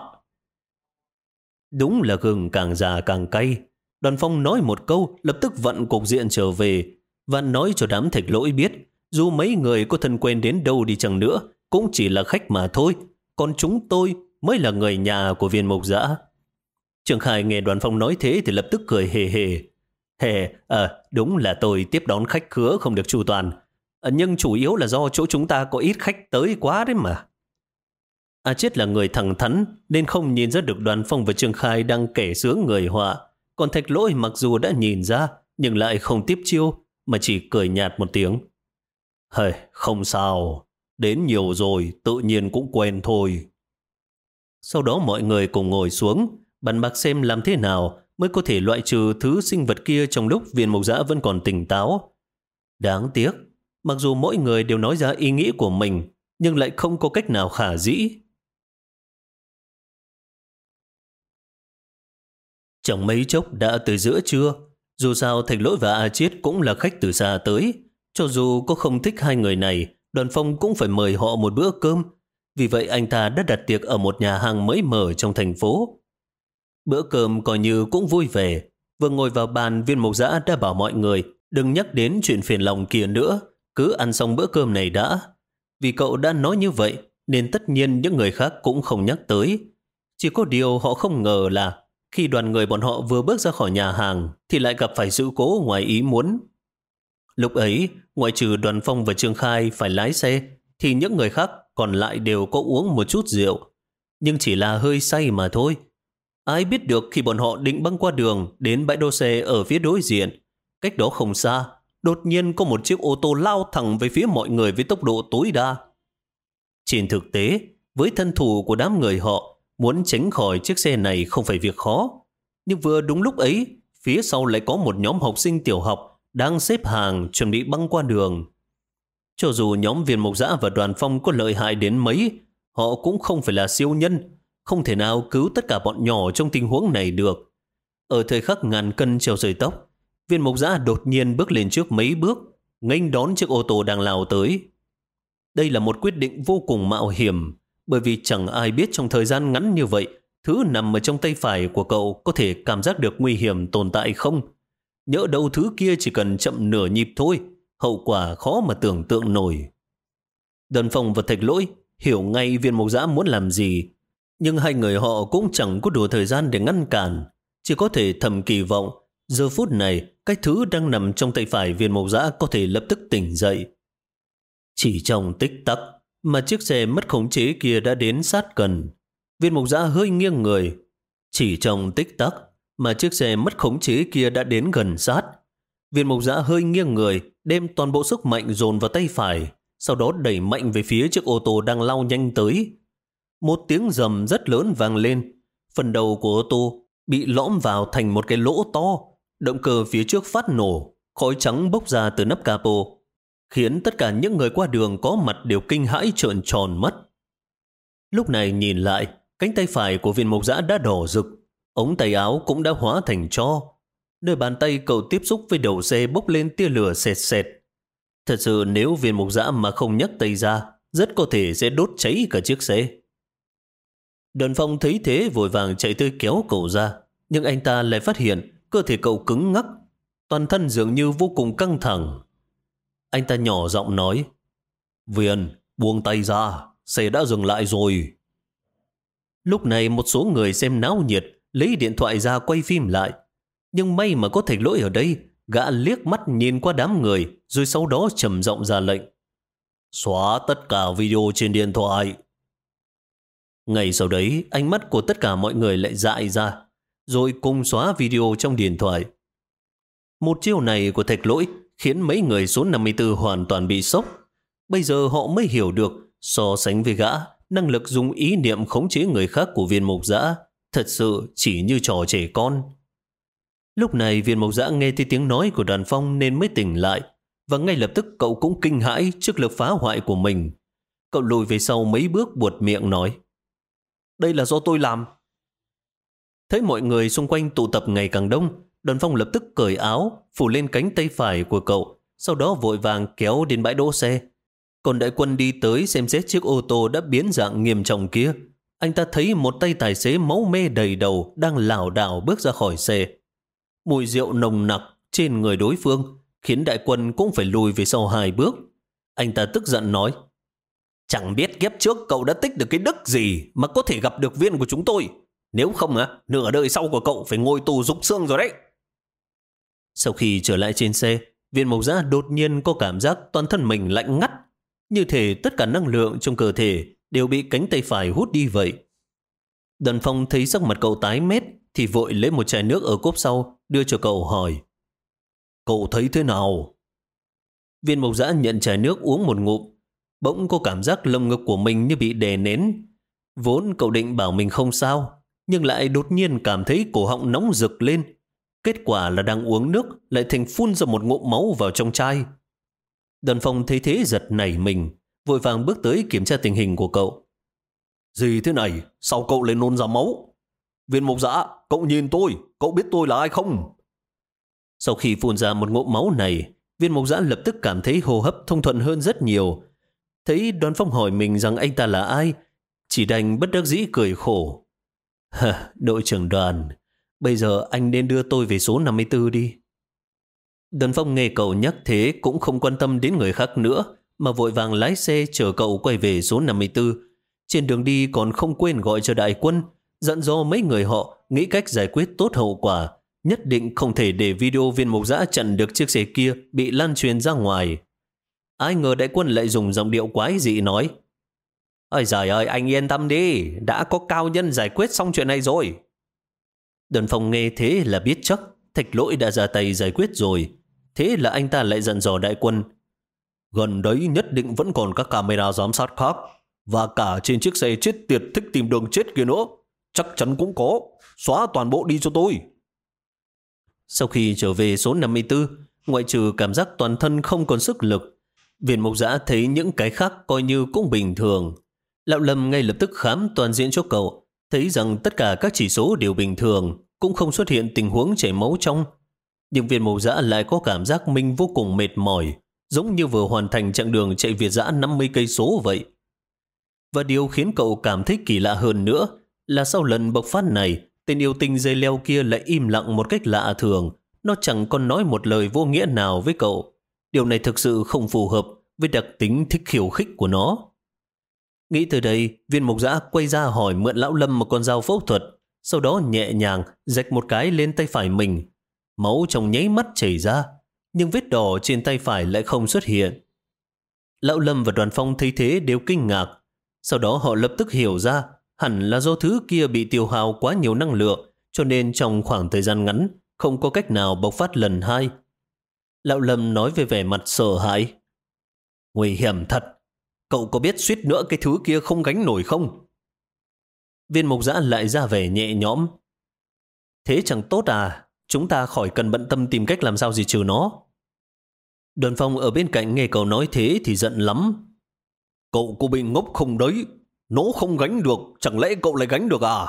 S1: Đúng là gừng càng già càng cay. Đoàn phong nói một câu, lập tức vận cục diện trở về, và nói cho đám thạch lỗi biết, dù mấy người có thân quen đến đâu đi chăng nữa, cũng chỉ là khách mà thôi, còn chúng tôi mới là người nhà của viên mục giã. Trường Khai nghe đoàn phong nói thế thì lập tức cười hề hề. Hề, à, đúng là tôi tiếp đón khách khứa không được chu toàn. À, nhưng chủ yếu là do chỗ chúng ta có ít khách tới quá đấy mà. A Chết là người thẳng thắn nên không nhìn ra được đoàn phong và trương Khai đang kể sướng người họa. Còn Thạch Lỗi mặc dù đã nhìn ra nhưng lại không tiếp chiêu mà chỉ cười nhạt một tiếng.
S2: Hề, không sao. Đến nhiều rồi, tự nhiên cũng quen thôi.
S1: Sau đó mọi người cùng ngồi xuống, bàn bạc xem làm thế nào mới có thể loại trừ thứ sinh vật kia trong lúc viên mộc giã vẫn còn tỉnh táo. Đáng tiếc, mặc dù mỗi người đều nói ra ý nghĩ của mình, nhưng lại không có cách nào khả dĩ. chẳng mấy chốc đã tới giữa trưa, dù sao Thạch Lỗi và A Chiết cũng là khách từ xa tới. Cho dù có không thích hai người này, đoàn phong cũng phải mời họ một bữa cơm. Vì vậy anh ta đã đặt tiệc ở một nhà hàng mới mở trong thành phố. Bữa cơm coi như cũng vui vẻ. Vừa ngồi vào bàn, viên mộc giã đã bảo mọi người đừng nhắc đến chuyện phiền lòng kia nữa. Cứ ăn xong bữa cơm này đã. Vì cậu đã nói như vậy, nên tất nhiên những người khác cũng không nhắc tới. Chỉ có điều họ không ngờ là khi đoàn người bọn họ vừa bước ra khỏi nhà hàng thì lại gặp phải sự cố ngoài ý muốn. Lúc ấy, ngoại trừ đoàn phong và Trương Khai phải lái xe, thì những người khác còn lại đều có uống một chút rượu. Nhưng chỉ là hơi say mà thôi. Ai biết được khi bọn họ định băng qua đường đến bãi đỗ xe ở phía đối diện, cách đó không xa, đột nhiên có một chiếc ô tô lao thẳng về phía mọi người với tốc độ tối đa. Trên thực tế, với thân thủ của đám người họ, Muốn tránh khỏi chiếc xe này không phải việc khó. Nhưng vừa đúng lúc ấy, phía sau lại có một nhóm học sinh tiểu học đang xếp hàng chuẩn bị băng qua đường. Cho dù nhóm viên mộc giã và đoàn phong có lợi hại đến mấy, họ cũng không phải là siêu nhân, không thể nào cứu tất cả bọn nhỏ trong tình huống này được. Ở thời khắc ngàn cân treo rời tóc, viên mộc giã đột nhiên bước lên trước mấy bước, nghênh đón chiếc ô tô đang lao tới. Đây là một quyết định vô cùng mạo hiểm, bởi vì chẳng ai biết trong thời gian ngắn như vậy, thứ nằm ở trong tay phải của cậu có thể cảm giác được nguy hiểm tồn tại không? Nhỡ đâu thứ kia chỉ cần chậm nửa nhịp thôi, hậu quả khó mà tưởng tượng nổi. Đơn phòng và thạch lỗi hiểu ngay viên mộc giã muốn làm gì, nhưng hai người họ cũng chẳng có đủ thời gian để ngăn cản, chỉ có thể thầm kỳ vọng giờ phút này cái thứ đang nằm trong tay phải viên mộc giã có thể lập tức tỉnh dậy. Chỉ trong tích tắc, mà chiếc xe mất khống chế kia đã đến sát gần. Viên mục giã hơi nghiêng người. Chỉ trong tích tắc mà chiếc xe mất khống chế kia đã đến gần sát. Viên mục giã hơi nghiêng người, đem toàn bộ sức mạnh dồn vào tay phải, sau đó đẩy mạnh về phía chiếc ô tô đang lao nhanh tới. Một tiếng rầm rất lớn vang lên. Phần đầu của ô tô bị lõm vào thành một cái lỗ to. Động cơ phía trước phát nổ, khói trắng bốc ra từ nắp capo khiến tất cả những người qua đường có mặt đều kinh hãi trợn tròn mắt. Lúc này nhìn lại, cánh tay phải của viên mộc giã đã đỏ rực, ống tay áo cũng đã hóa thành cho. Đôi bàn tay cậu tiếp xúc với đầu xe bốc lên tia lửa sệt sệt. Thật sự nếu viên mục dã mà không nhấc tay ra, rất có thể sẽ đốt cháy cả chiếc xe. Đơn phong thấy thế vội vàng chạy tới kéo cậu ra, nhưng anh ta lại phát hiện cơ thể cậu cứng ngắc, toàn thân dường như vô cùng căng thẳng. Anh ta nhỏ giọng nói, Viên, buông tay ra, xe đã dừng lại rồi. Lúc này một số người xem náo nhiệt, lấy điện thoại ra quay phim lại. Nhưng may mà có thạch lỗi ở đây, gã liếc mắt nhìn qua đám người, rồi sau đó trầm giọng ra lệnh. Xóa tất cả video trên điện thoại. Ngày sau đấy, ánh mắt của tất cả mọi người lại dại ra, rồi cùng xóa video trong điện thoại. Một chiêu này của thạch lỗi khiến mấy người số 54 hoàn toàn bị sốc. Bây giờ họ mới hiểu được, so sánh với gã, năng lực dùng ý niệm khống chế người khác của viên mục giã thật sự chỉ như trò trẻ con. Lúc này viên mộc dã nghe thấy tiếng nói của đoàn phong nên mới tỉnh lại và ngay lập tức cậu cũng kinh hãi trước lực phá hoại của mình. Cậu lùi về sau mấy bước buột miệng nói Đây là do tôi làm. Thấy mọi người xung quanh tụ tập ngày càng đông, đoàn phong lập tức cởi áo, phủ lên cánh tay phải của cậu, sau đó vội vàng kéo đến bãi đỗ xe. Còn đại quân đi tới xem xét chiếc ô tô đã biến dạng nghiêm trọng kia. Anh ta thấy một tay tài xế máu mê đầy đầu đang lảo đảo bước ra khỏi xe. Mùi rượu nồng nặc trên người đối phương khiến đại quân cũng phải lùi về sau hai bước. Anh ta tức giận nói, Chẳng biết kiếp trước cậu đã tích được cái đức gì mà có thể gặp được viên của chúng tôi. Nếu không á, nửa đời sau của cậu phải ngồi tù rục xương rồi đấy. Sau khi trở lại trên xe, viên mộc giã đột nhiên có cảm giác toàn thân mình lạnh ngắt. Như thể tất cả năng lượng trong cơ thể đều bị cánh tay phải hút đi vậy. Đần Phong thấy sắc mặt cậu tái mét thì vội lấy một chai nước ở cốp sau đưa cho cậu hỏi. Cậu thấy thế nào? Viên mộc giã nhận chai nước uống một ngụm bỗng có cảm giác lồng ngực của mình như bị đè nén. Vốn cậu định bảo mình không sao, nhưng lại đột nhiên cảm thấy cổ họng nóng rực lên. Kết quả là đang uống nước lại thành phun ra một ngụm máu vào trong chai. Đoàn phòng thấy thế giật nảy mình, vội vàng bước tới kiểm tra tình hình của cậu. Gì thế này? Sao cậu lại nôn ra máu? Viên mục giả, cậu nhìn tôi, cậu biết tôi là ai không? Sau khi phun ra một ngụm máu này, viên mục giã lập tức cảm thấy hô hấp thông thuận hơn rất nhiều, Thấy đoàn phong hỏi mình rằng anh ta là ai, chỉ đành bất đắc dĩ cười khổ. Hả, đội trưởng đoàn, bây giờ anh nên đưa tôi về số 54 đi. Đoàn phong nghe cậu nhắc thế cũng không quan tâm đến người khác nữa, mà vội vàng lái xe chở cậu quay về số 54. Trên đường đi còn không quên gọi cho đại quân, dặn dò mấy người họ nghĩ cách giải quyết tốt hậu quả, nhất định không thể để video viên mục giã chặn được chiếc xe kia bị lan truyền ra ngoài. Ai ngờ đại quân lại dùng giọng điệu quái dị nói Ôi giời ơi, anh yên tâm đi, đã có cao nhân giải quyết xong chuyện này rồi. Đơn phòng nghe thế là biết chắc, thạch lỗi đã ra tay giải quyết rồi. Thế là anh ta lại dặn dò đại quân. Gần đấy nhất định vẫn còn các camera giám sát khác, và cả trên chiếc xe chết tiệt thích tìm đường chết kia nữa. Chắc chắn cũng có, xóa toàn bộ đi cho tôi. Sau khi trở về số 54, ngoại trừ cảm giác toàn thân không còn sức lực, viện mục giã thấy những cái khác coi như cũng bình thường. Lão Lâm ngay lập tức khám toàn diện cho cậu, thấy rằng tất cả các chỉ số đều bình thường, cũng không xuất hiện tình huống chảy máu trong. Nhưng viên mục giã lại có cảm giác mình vô cùng mệt mỏi, giống như vừa hoàn thành chặng đường chạy Việt giã 50 cây số vậy. Và điều khiến cậu cảm thấy kỳ lạ hơn nữa là sau lần bộc phát này, tên yêu tinh dây leo kia lại im lặng một cách lạ thường. Nó chẳng còn nói một lời vô nghĩa nào với cậu. Điều này thực sự không phù hợp với đặc tính thích khiêu khích của nó. Nghĩ từ đây, viên mục giã quay ra hỏi mượn lão lâm một con dao phẫu thuật, sau đó nhẹ nhàng rạch một cái lên tay phải mình. Máu trong nháy mắt chảy ra, nhưng vết đỏ trên tay phải lại không xuất hiện. Lão Lâm và đoàn phong thấy thế đều kinh ngạc. Sau đó họ lập tức hiểu ra hẳn là do thứ kia bị tiêu hao quá nhiều năng lượng, cho nên trong khoảng thời gian ngắn, không có cách nào bộc phát lần hai Lão Lâm nói về vẻ mặt sợ hãi. Nguy hiểm thật. Cậu có biết suýt nữa cái thứ kia không gánh nổi không? Viên mục giã lại ra vẻ nhẹ nhõm. Thế chẳng tốt à? Chúng ta khỏi cần bận tâm tìm cách làm sao gì trừ nó. Đoàn phong ở bên cạnh nghe cậu nói thế thì giận lắm. Cậu có bị ngốc không đấy? Nó không gánh được, chẳng lẽ cậu lại gánh được à?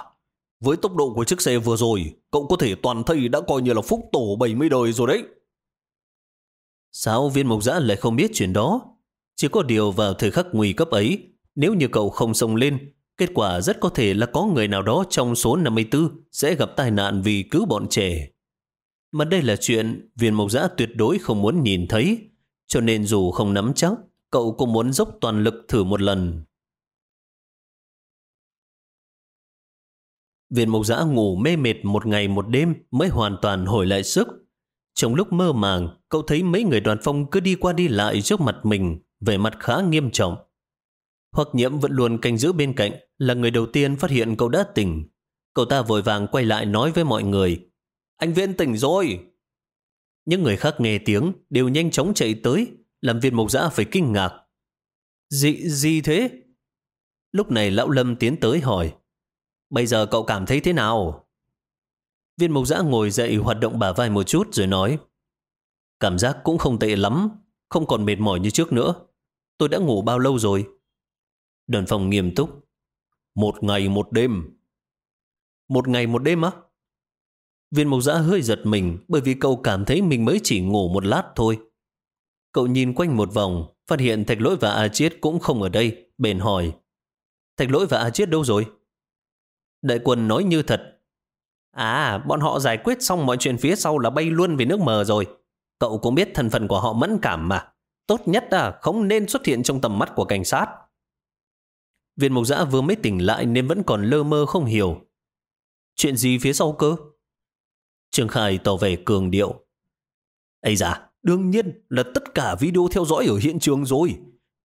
S1: Với tốc độ của chiếc xe vừa rồi, cậu có thể toàn thây đã coi như là phúc tổ 70 đời rồi đấy. Sao viên mộc giã lại không biết chuyện đó? Chỉ có điều vào thời khắc nguy cấp ấy, nếu như cậu không xông lên, kết quả rất có thể là có người nào đó trong số 54 sẽ gặp tai nạn vì cứu bọn trẻ. Mà đây là chuyện viên mộc giã tuyệt đối không muốn nhìn thấy, cho nên dù không nắm chắc, cậu cũng muốn dốc toàn lực thử một lần. Viên mộc giã ngủ mê mệt một ngày một đêm mới hoàn toàn hồi lại sức. Trong lúc mơ màng, cậu thấy mấy người đoàn phong cứ đi qua đi lại trước mặt mình, vẻ mặt khá nghiêm trọng. Hoặc nhiễm vẫn luôn canh giữ bên cạnh, là người đầu tiên phát hiện cậu đã tỉnh. Cậu ta vội vàng quay lại nói với mọi người, anh Viên tỉnh rồi. Những người khác nghe tiếng đều nhanh chóng chạy tới, làm viên mộc giã phải kinh ngạc. Gì, gì thế? Lúc này lão Lâm tiến tới hỏi, bây giờ cậu cảm thấy thế nào? Viên mộc giã ngồi dậy hoạt động bả vai một chút rồi nói, cảm giác cũng không tệ lắm, không còn mệt mỏi như trước nữa. Tôi đã ngủ bao lâu rồi? Đoàn phòng nghiêm túc. Một ngày một đêm. Một ngày một đêm á? Viên mục giã hơi giật mình bởi vì cậu cảm thấy mình mới chỉ ngủ một lát thôi. Cậu nhìn quanh một vòng, phát hiện Thạch Lỗi và A Chiết cũng không ở đây, bền hỏi. Thạch Lỗi và A Chiết đâu rồi? Đại quân nói như thật. À, bọn họ giải quyết xong mọi chuyện phía sau là bay luôn về nước mờ rồi. Cậu cũng biết thân phận của họ mẫn cảm mà. Tốt nhất là không nên xuất hiện trong tầm mắt của cảnh sát. Viên mục giã vừa mới tỉnh lại nên vẫn còn lơ mơ không hiểu. Chuyện gì phía sau cơ? Trương Khai tỏ vẻ cường điệu. Ây da, đương nhiên là tất cả video theo dõi ở hiện trường rồi.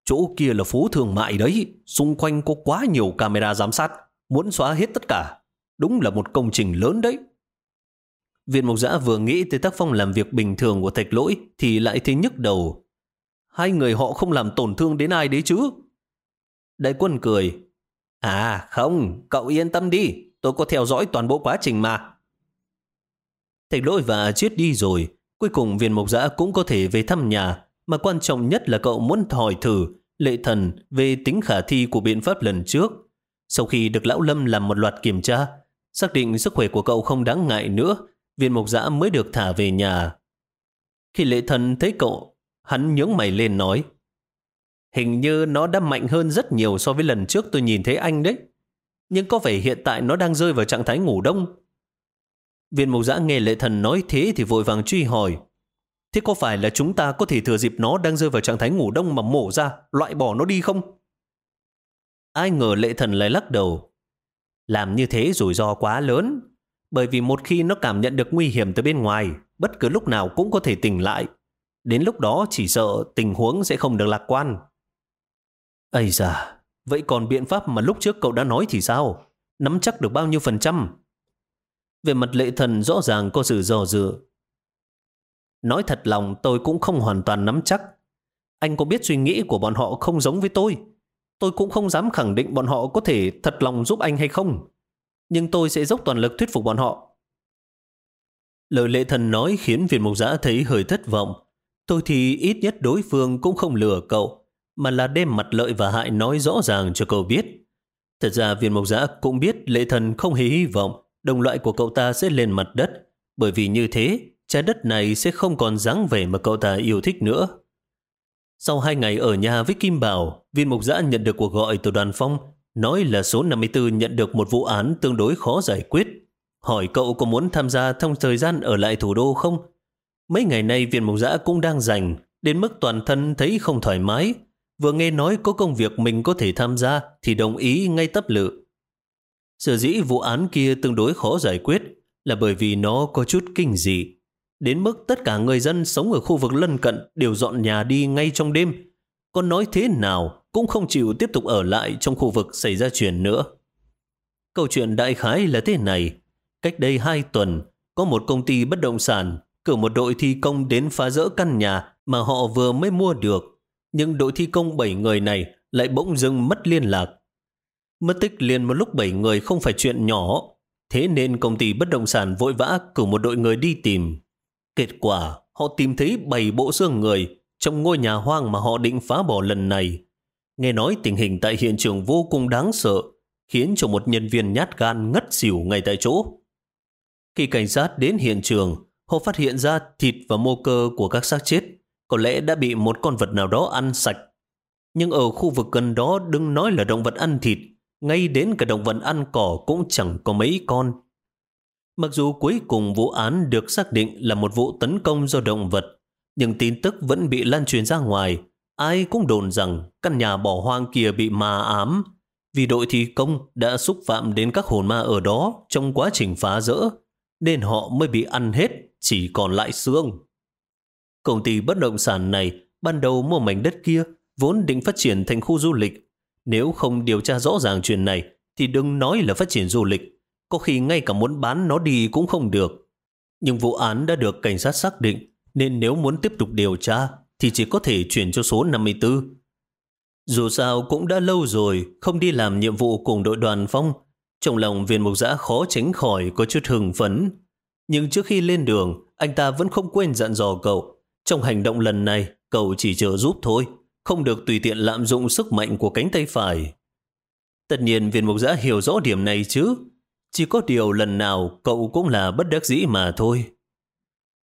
S1: Chỗ kia là phố thương mại đấy, xung quanh có quá nhiều camera giám sát, muốn xóa hết tất cả. Đúng là một công trình lớn đấy. Viên Mộc Giã vừa nghĩ tới tác phong làm việc bình thường của thạch lỗi thì lại thấy nhức đầu. Hai người họ không làm tổn thương đến ai đấy chứ? Đại quân cười. À không, cậu yên tâm đi, tôi có theo dõi toàn bộ quá trình mà. Thạch lỗi và chết đi rồi, cuối cùng viên mộc giã cũng có thể về thăm nhà, mà quan trọng nhất là cậu muốn hỏi thử lệ thần về tính khả thi của biện pháp lần trước. Sau khi được Lão Lâm làm một loạt kiểm tra, xác định sức khỏe của cậu không đáng ngại nữa, viên mộc giã mới được thả về nhà. Khi lệ thần thấy cậu, hắn nhướng mày lên nói, Hình như nó đã mạnh hơn rất nhiều so với lần trước tôi nhìn thấy anh đấy. Nhưng có vẻ hiện tại nó đang rơi vào trạng thái ngủ đông. Viên mộc giã nghe lệ thần nói thế thì vội vàng truy hỏi. Thế có phải là chúng ta có thể thừa dịp nó đang rơi vào trạng thái ngủ đông mà mổ ra, loại bỏ nó đi không? Ai ngờ lệ thần lại lắc đầu. Làm như thế rủi ro quá lớn. Bởi vì một khi nó cảm nhận được nguy hiểm từ bên ngoài, bất cứ lúc nào cũng có thể tỉnh lại. Đến lúc đó chỉ sợ tình huống sẽ không được lạc quan. Ây da, vậy còn biện pháp mà lúc trước cậu đã nói thì sao? Nắm chắc được bao nhiêu phần trăm? Về mặt lệ thần rõ ràng có sự dò dự. Nói thật lòng tôi cũng không hoàn toàn nắm chắc. Anh có biết suy nghĩ của bọn họ không giống với tôi. Tôi cũng không dám khẳng định bọn họ có thể thật lòng giúp anh hay không. Nhưng tôi sẽ dốc toàn lực thuyết phục bọn họ. Lời lệ thần nói khiến viên mục giã thấy hơi thất vọng. Tôi thì ít nhất đối phương cũng không lừa cậu mà là đem mặt lợi và hại nói rõ ràng cho cậu biết. Thật ra viên mộc giã cũng biết lệ thần không hề hy vọng đồng loại của cậu ta sẽ lên mặt đất, bởi vì như thế, trái đất này sẽ không còn dáng vẻ mà cậu ta yêu thích nữa. Sau hai ngày ở nhà với Kim Bảo, viên mục giã nhận được cuộc gọi từ đoàn phong, nói là số 54 nhận được một vụ án tương đối khó giải quyết. Hỏi cậu có muốn tham gia trong thời gian ở lại thủ đô không? Mấy ngày nay viên mục giã cũng đang rảnh, đến mức toàn thân thấy không thoải mái, Vừa nghe nói có công việc mình có thể tham gia thì đồng ý ngay tấp lự. Sở dĩ vụ án kia tương đối khó giải quyết là bởi vì nó có chút kinh dị. Đến mức tất cả người dân sống ở khu vực lân cận đều dọn nhà đi ngay trong đêm. Còn nói thế nào cũng không chịu tiếp tục ở lại trong khu vực xảy ra chuyện nữa. Câu chuyện đại khái là thế này. Cách đây hai tuần, có một công ty bất động sản cử một đội thi công đến phá rỡ căn nhà mà họ vừa mới mua được nhưng đội thi công 7 người này lại bỗng dưng mất liên lạc. Mất tích liền một lúc 7 người không phải chuyện nhỏ, thế nên công ty bất động sản vội vã cử một đội người đi tìm. Kết quả, họ tìm thấy 7 bộ xương người trong ngôi nhà hoang mà họ định phá bỏ lần này. Nghe nói tình hình tại hiện trường vô cùng đáng sợ, khiến cho một nhân viên nhát gan ngất xỉu ngay tại chỗ. Khi cảnh sát đến hiện trường, họ phát hiện ra thịt và mô cơ của các xác chết có lẽ đã bị một con vật nào đó ăn sạch. Nhưng ở khu vực gần đó đừng nói là động vật ăn thịt, ngay đến cả động vật ăn cỏ cũng chẳng có mấy con. Mặc dù cuối cùng vụ án được xác định là một vụ tấn công do động vật, nhưng tin tức vẫn bị lan truyền ra ngoài. Ai cũng đồn rằng căn nhà bỏ hoang kia bị ma ám, vì đội thi công đã xúc phạm đến các hồn ma ở đó trong quá trình phá rỡ, nên họ mới bị ăn hết, chỉ còn lại xương. Công ty bất động sản này ban đầu mua mảnh đất kia vốn định phát triển thành khu du lịch. Nếu không điều tra rõ ràng chuyện này thì đừng nói là phát triển du lịch. Có khi ngay cả muốn bán nó đi cũng không được. Nhưng vụ án đã được cảnh sát xác định nên nếu muốn tiếp tục điều tra thì chỉ có thể chuyển cho số 54. Dù sao cũng đã lâu rồi không đi làm nhiệm vụ cùng đội đoàn phong. Trong lòng viên mục giã khó tránh khỏi có chút hừng phấn. Nhưng trước khi lên đường, anh ta vẫn không quên dặn dò cậu trong hành động lần này, cậu chỉ chờ giúp thôi, không được tùy tiện lạm dụng sức mạnh của cánh tay phải. Tất nhiên viên mục giã hiểu rõ điểm này chứ. Chỉ có điều lần nào cậu cũng là bất đắc dĩ mà thôi.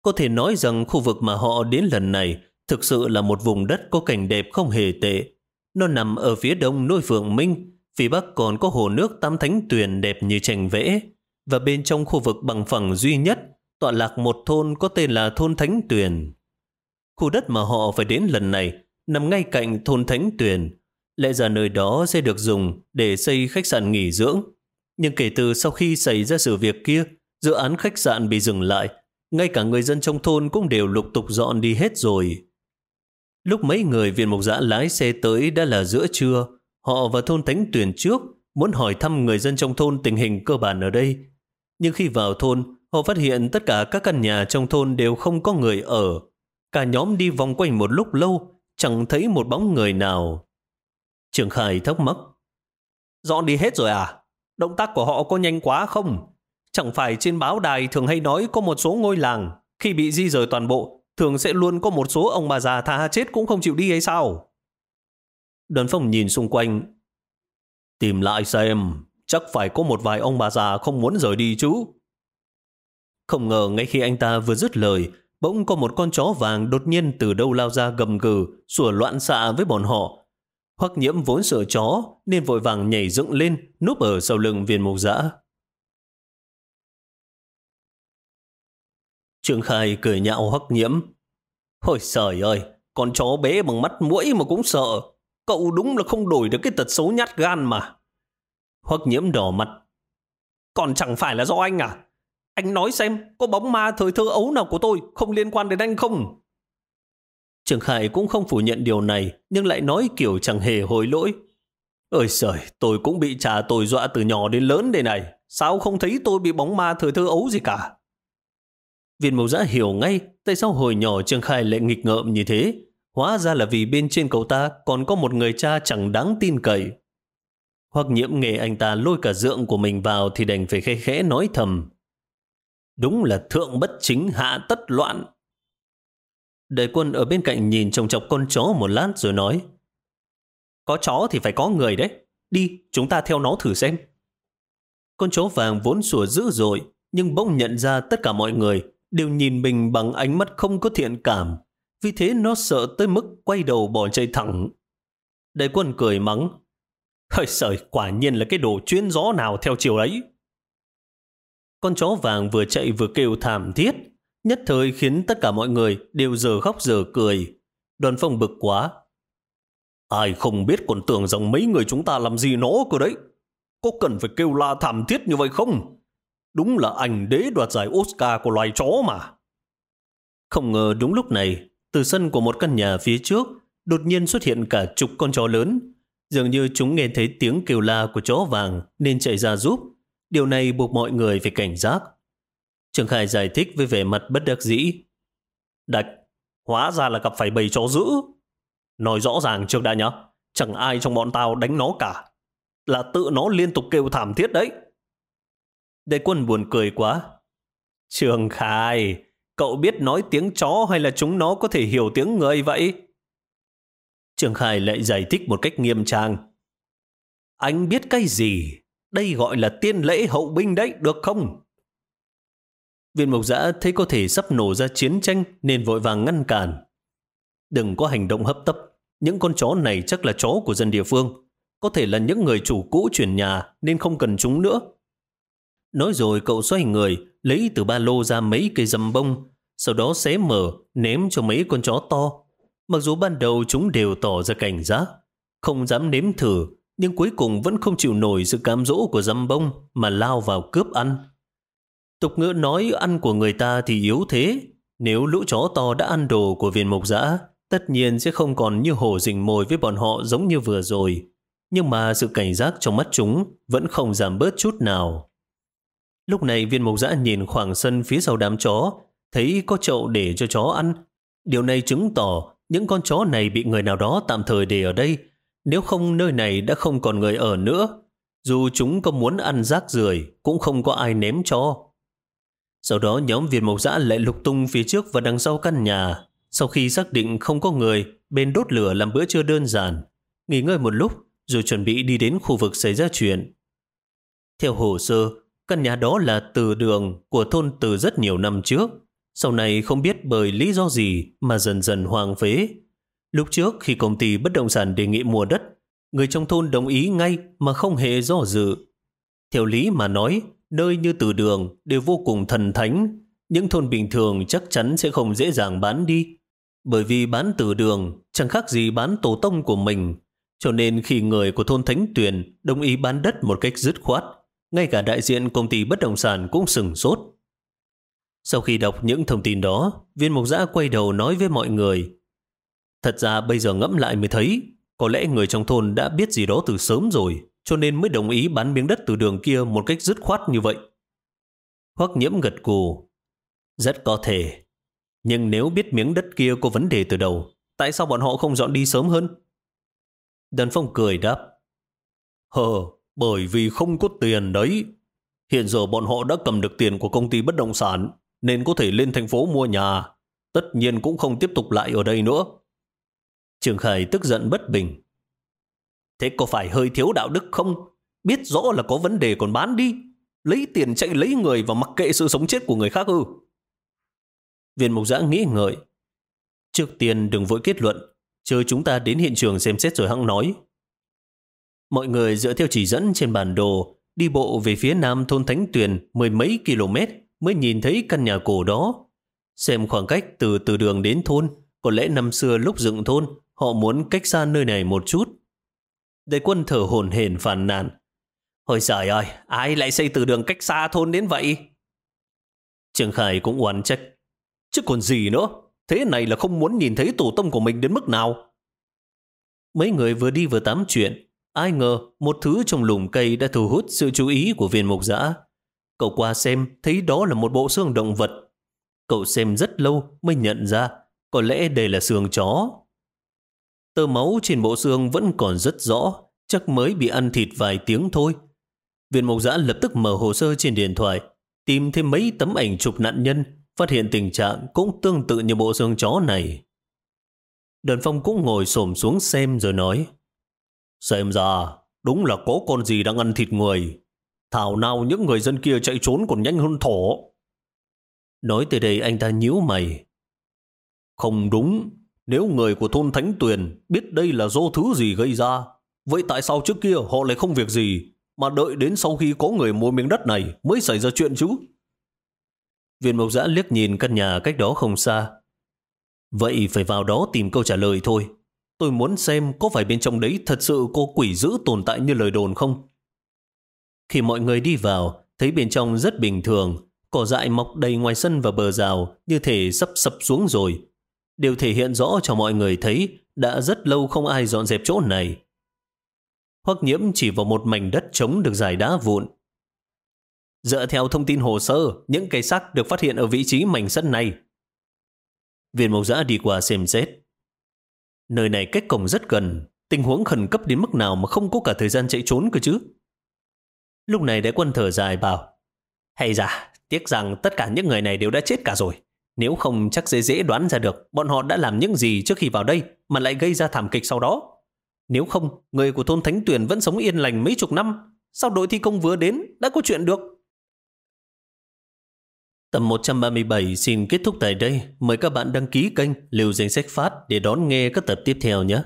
S1: Có thể nói rằng khu vực mà họ đến lần này thực sự là một vùng đất có cảnh đẹp không hề tệ. Nó nằm ở phía đông núi Phượng Minh, phía bắc còn có hồ nước Tam Thánh Tuyền đẹp như tranh vẽ. Và bên trong khu vực bằng phẳng duy nhất, tọa lạc một thôn có tên là thôn Thánh Tuyền. Khu đất mà họ phải đến lần này nằm ngay cạnh thôn Thánh Tuyền. Lẽ ra nơi đó sẽ được dùng để xây khách sạn nghỉ dưỡng. Nhưng kể từ sau khi xảy ra sự việc kia, dự án khách sạn bị dừng lại. Ngay cả người dân trong thôn cũng đều lục tục dọn đi hết rồi. Lúc mấy người viên mục giã lái xe tới đã là giữa trưa. Họ và thôn Thánh Tuyền trước muốn hỏi thăm người dân trong thôn tình hình cơ bản ở đây. Nhưng khi vào thôn, họ phát hiện tất cả các căn nhà trong thôn đều không có người ở. Cả nhóm đi vòng quanh một lúc lâu, chẳng thấy một bóng người nào. Trường Khải thắc mắc. Dọn đi hết rồi à? Động tác của họ có nhanh quá không? Chẳng phải trên báo đài thường hay nói có một số ngôi làng khi bị di rời toàn bộ thường sẽ luôn có một số ông bà già tha chết cũng không chịu đi hay sao? Đơn phong nhìn xung quanh. Tìm lại xem, chắc phải có một vài ông bà già không muốn rời đi chứ. Không ngờ ngay khi anh ta vừa dứt lời, bỗng có một con chó vàng đột nhiên từ đâu lao ra gầm gừ, sủa loạn xạ với bọn họ. Hoắc nhiễm vốn sợ chó, nên vội vàng nhảy dựng lên, núp ở sau lưng viên mục dã. Trương Khai cười nhạo Hoắc nhiễm. Ôi trời ơi, con chó bé bằng mắt mũi mà cũng sợ. Cậu đúng là không đổi được cái tật xấu nhát gan mà. Hoắc nhiễm đỏ mặt. Còn chẳng phải là do anh à? Anh nói xem, có bóng ma thời thơ ấu nào của tôi không liên quan đến anh không? Trường Khải cũng không phủ nhận điều này, nhưng lại nói kiểu chẳng hề hối lỗi. Ơi trời, tôi cũng bị trả tội dọa từ nhỏ đến lớn đây này. Sao không thấy tôi bị bóng ma thời thơ ấu gì cả? Viên mẫu giã hiểu ngay tại sao hồi nhỏ Trương Khai lại nghịch ngợm như thế. Hóa ra là vì bên trên cậu ta còn có một người cha chẳng đáng tin cậy. Hoặc nhiễm nghề anh ta lôi cả dượng của mình vào thì đành phải khẽ khẽ nói thầm. Đúng là thượng bất chính hạ tất loạn. Đại quân ở bên cạnh nhìn trồng chọc con chó một lát rồi nói Có chó thì phải có người đấy. Đi, chúng ta theo nó thử xem. Con chó vàng vốn sủa dữ rồi, nhưng bỗng nhận ra tất cả mọi người đều nhìn mình bằng ánh mắt không có thiện cảm. Vì thế nó sợ tới mức quay đầu bỏ chạy thẳng. Đại quân cười mắng. Hơi sợi, quả nhiên là cái đồ chuyên gió nào theo chiều ấy. Con chó vàng vừa chạy vừa kêu thảm thiết, nhất thời khiến tất cả mọi người đều giờ khóc giờ cười. Đoàn phong bực quá. Ai không biết còn tưởng rằng mấy người chúng ta làm gì nó cơ đấy. Có cần phải kêu la thảm thiết như vậy không? Đúng là ảnh đế đoạt giải Oscar của loài chó mà. Không ngờ đúng lúc này, từ sân của một căn nhà phía trước, đột nhiên xuất hiện cả chục con chó lớn. Dường như chúng nghe thấy tiếng kêu la của chó vàng nên chạy ra giúp. Điều này buộc mọi người phải cảnh giác. Trường Khai giải thích với vẻ mặt bất đắc dĩ. Đạch, hóa ra là gặp phải bầy chó dữ. Nói rõ ràng trước đã nhá, chẳng ai trong bọn tao đánh nó cả. Là tự nó liên tục kêu thảm thiết đấy. Đại quân buồn cười quá. Trường Khai, cậu biết nói tiếng chó hay là chúng nó có thể hiểu tiếng người vậy? Trường Khai lại giải thích một cách nghiêm trang. Anh biết cái gì? Đây gọi là tiên lễ hậu binh đấy, được không? Viên mộc giã thấy có thể sắp nổ ra chiến tranh nên vội vàng ngăn cản. Đừng có hành động hấp tấp. Những con chó này chắc là chó của dân địa phương. Có thể là những người chủ cũ chuyển nhà nên không cần chúng nữa. Nói rồi cậu xoay người, lấy từ ba lô ra mấy cây dầm bông, sau đó xé mở, ném cho mấy con chó to. Mặc dù ban đầu chúng đều tỏ ra cảnh giác, không dám nếm thử, nhưng cuối cùng vẫn không chịu nổi sự cám dỗ của dầm bông mà lao vào cướp ăn. Tục ngữ nói ăn của người ta thì yếu thế. Nếu lũ chó to đã ăn đồ của viên mục giã, tất nhiên sẽ không còn như hổ rình mồi với bọn họ giống như vừa rồi. Nhưng mà sự cảnh giác trong mắt chúng vẫn không giảm bớt chút nào. Lúc này viên mục giã nhìn khoảng sân phía sau đám chó, thấy có chậu để cho chó ăn. Điều này chứng tỏ những con chó này bị người nào đó tạm thời để ở đây. Nếu không nơi này đã không còn người ở nữa. Dù chúng có muốn ăn rác rưởi cũng không có ai ném cho. Sau đó nhóm viên mộc dã lại lục tung phía trước và đằng sau căn nhà. Sau khi xác định không có người, bên đốt lửa làm bữa trưa đơn giản. Nghỉ ngơi một lúc, rồi chuẩn bị đi đến khu vực xảy ra chuyện. Theo hồ sơ, Căn nhà đó là từ đường của thôn từ rất nhiều năm trước. Sau này không biết bởi lý do gì mà dần dần hoang phế. Lúc trước khi công ty bất động sản đề nghị mua đất, người trong thôn đồng ý ngay mà không hề do dự. Theo lý mà nói, nơi như từ đường đều vô cùng thần thánh, những thôn bình thường chắc chắn sẽ không dễ dàng bán đi. Bởi vì bán từ đường chẳng khác gì bán tổ tông của mình, cho nên khi người của thôn Thánh Tuyền đồng ý bán đất một cách dứt khoát, ngay cả đại diện công ty bất động sản cũng sừng sốt. Sau khi đọc những thông tin đó, viên mục giã quay đầu nói với mọi người. Thật ra bây giờ ngẫm lại mới thấy, có lẽ người trong thôn đã biết gì đó từ sớm rồi, cho nên mới đồng ý bán miếng đất từ đường kia một cách dứt khoát như vậy. Hoắc nhiễm gật cù. Rất có thể. Nhưng nếu biết miếng đất kia có vấn đề từ đầu, tại sao bọn họ không dọn đi sớm hơn? Đần Phong cười đáp. Hờ, bởi vì không có tiền đấy. Hiện giờ bọn họ đã cầm được tiền của công ty bất động sản, nên có thể lên thành phố mua nhà. Tất nhiên cũng không tiếp tục lại ở đây nữa. Trường Khải tức giận bất bình. Thế có phải hơi thiếu đạo đức không? Biết rõ là có vấn đề còn bán đi. Lấy tiền chạy lấy người và mặc kệ sự sống chết của người khác ư. Viên mục giã nghĩ ngợi. Trước tiên đừng vội kết luận, chờ chúng ta đến hiện trường xem xét rồi hăng nói. Mọi người dựa theo chỉ dẫn trên bản đồ, đi bộ về phía nam thôn Thánh Tuyền mười mấy km mới nhìn thấy căn nhà cổ đó. Xem khoảng cách từ từ đường đến thôn, có lẽ năm xưa lúc dựng thôn, họ muốn cách xa nơi này một chút. Đại quân thở hồn hển phàn nàn. Ôi trời ơi, ai lại xây từ đường cách xa thôn đến vậy? Trường Khải cũng oán trách. Chứ còn gì nữa, thế này là không muốn nhìn thấy tổ tông của mình đến mức nào. Mấy người vừa đi vừa tám chuyện, ai ngờ một thứ trong lùm cây đã thu hút sự chú ý của viên mục giã. Cậu qua xem thấy đó là một bộ xương động vật. Cậu xem rất lâu mới nhận ra có lẽ đây là xương chó. Tơ máu trên bộ xương vẫn còn rất rõ, chắc mới bị ăn thịt vài tiếng thôi. Viên mộc giã lập tức mở hồ sơ trên điện thoại, tìm thêm mấy tấm ảnh chụp nạn nhân, phát hiện tình trạng cũng tương tự như bộ xương chó này. Đơn phong cũng ngồi xổm xuống xem rồi nói, Xem ra, đúng là có con gì đang ăn thịt người. Thảo nào những người dân kia chạy trốn còn nhanh hơn thỏ. Nói từ đây anh ta nhíu mày. Không đúng, nếu người của thôn Thánh Tuyền biết đây là do thứ gì gây ra, vậy tại sao trước kia họ lại không việc gì, mà đợi đến sau khi có người mua miếng đất này mới xảy ra chuyện chứ? Viên mộc giã liếc nhìn căn nhà cách đó không xa. Vậy phải vào đó tìm câu trả lời thôi. Tôi muốn xem có phải bên trong đấy thật sự có quỷ dữ tồn tại như lời đồn không? Khi mọi người đi vào, thấy bên trong rất bình thường, cỏ dại mọc đầy ngoài sân và bờ rào như thể sắp sập xuống rồi. Điều thể hiện rõ cho mọi người thấy đã rất lâu không ai dọn dẹp chỗ này. Hoắc nhiễm chỉ vào một mảnh đất trống được giải đá vụn. Dựa theo thông tin hồ sơ, những cây xác được phát hiện ở vị trí mảnh sân này. Viên mộc giã đi qua xem xét. Nơi này cách cổng rất gần, tình huống khẩn cấp đến mức nào mà không có cả thời gian chạy trốn cơ chứ. Lúc này đại quân thở dài bảo, hay ra, tiếc rằng tất cả những người này đều đã chết cả rồi. Nếu không chắc dễ dễ đoán ra được bọn họ đã làm những gì trước khi vào đây mà lại gây ra thảm kịch sau đó. Nếu không, người của thôn Thánh Tuyền vẫn sống yên lành mấy chục năm. Sao đội thi công vừa đến đã có chuyện được? Tập 137 xin kết thúc tại đây. Mời các bạn đăng ký kênh Liều Danh Sách Phát để đón nghe các tập tiếp theo nhé.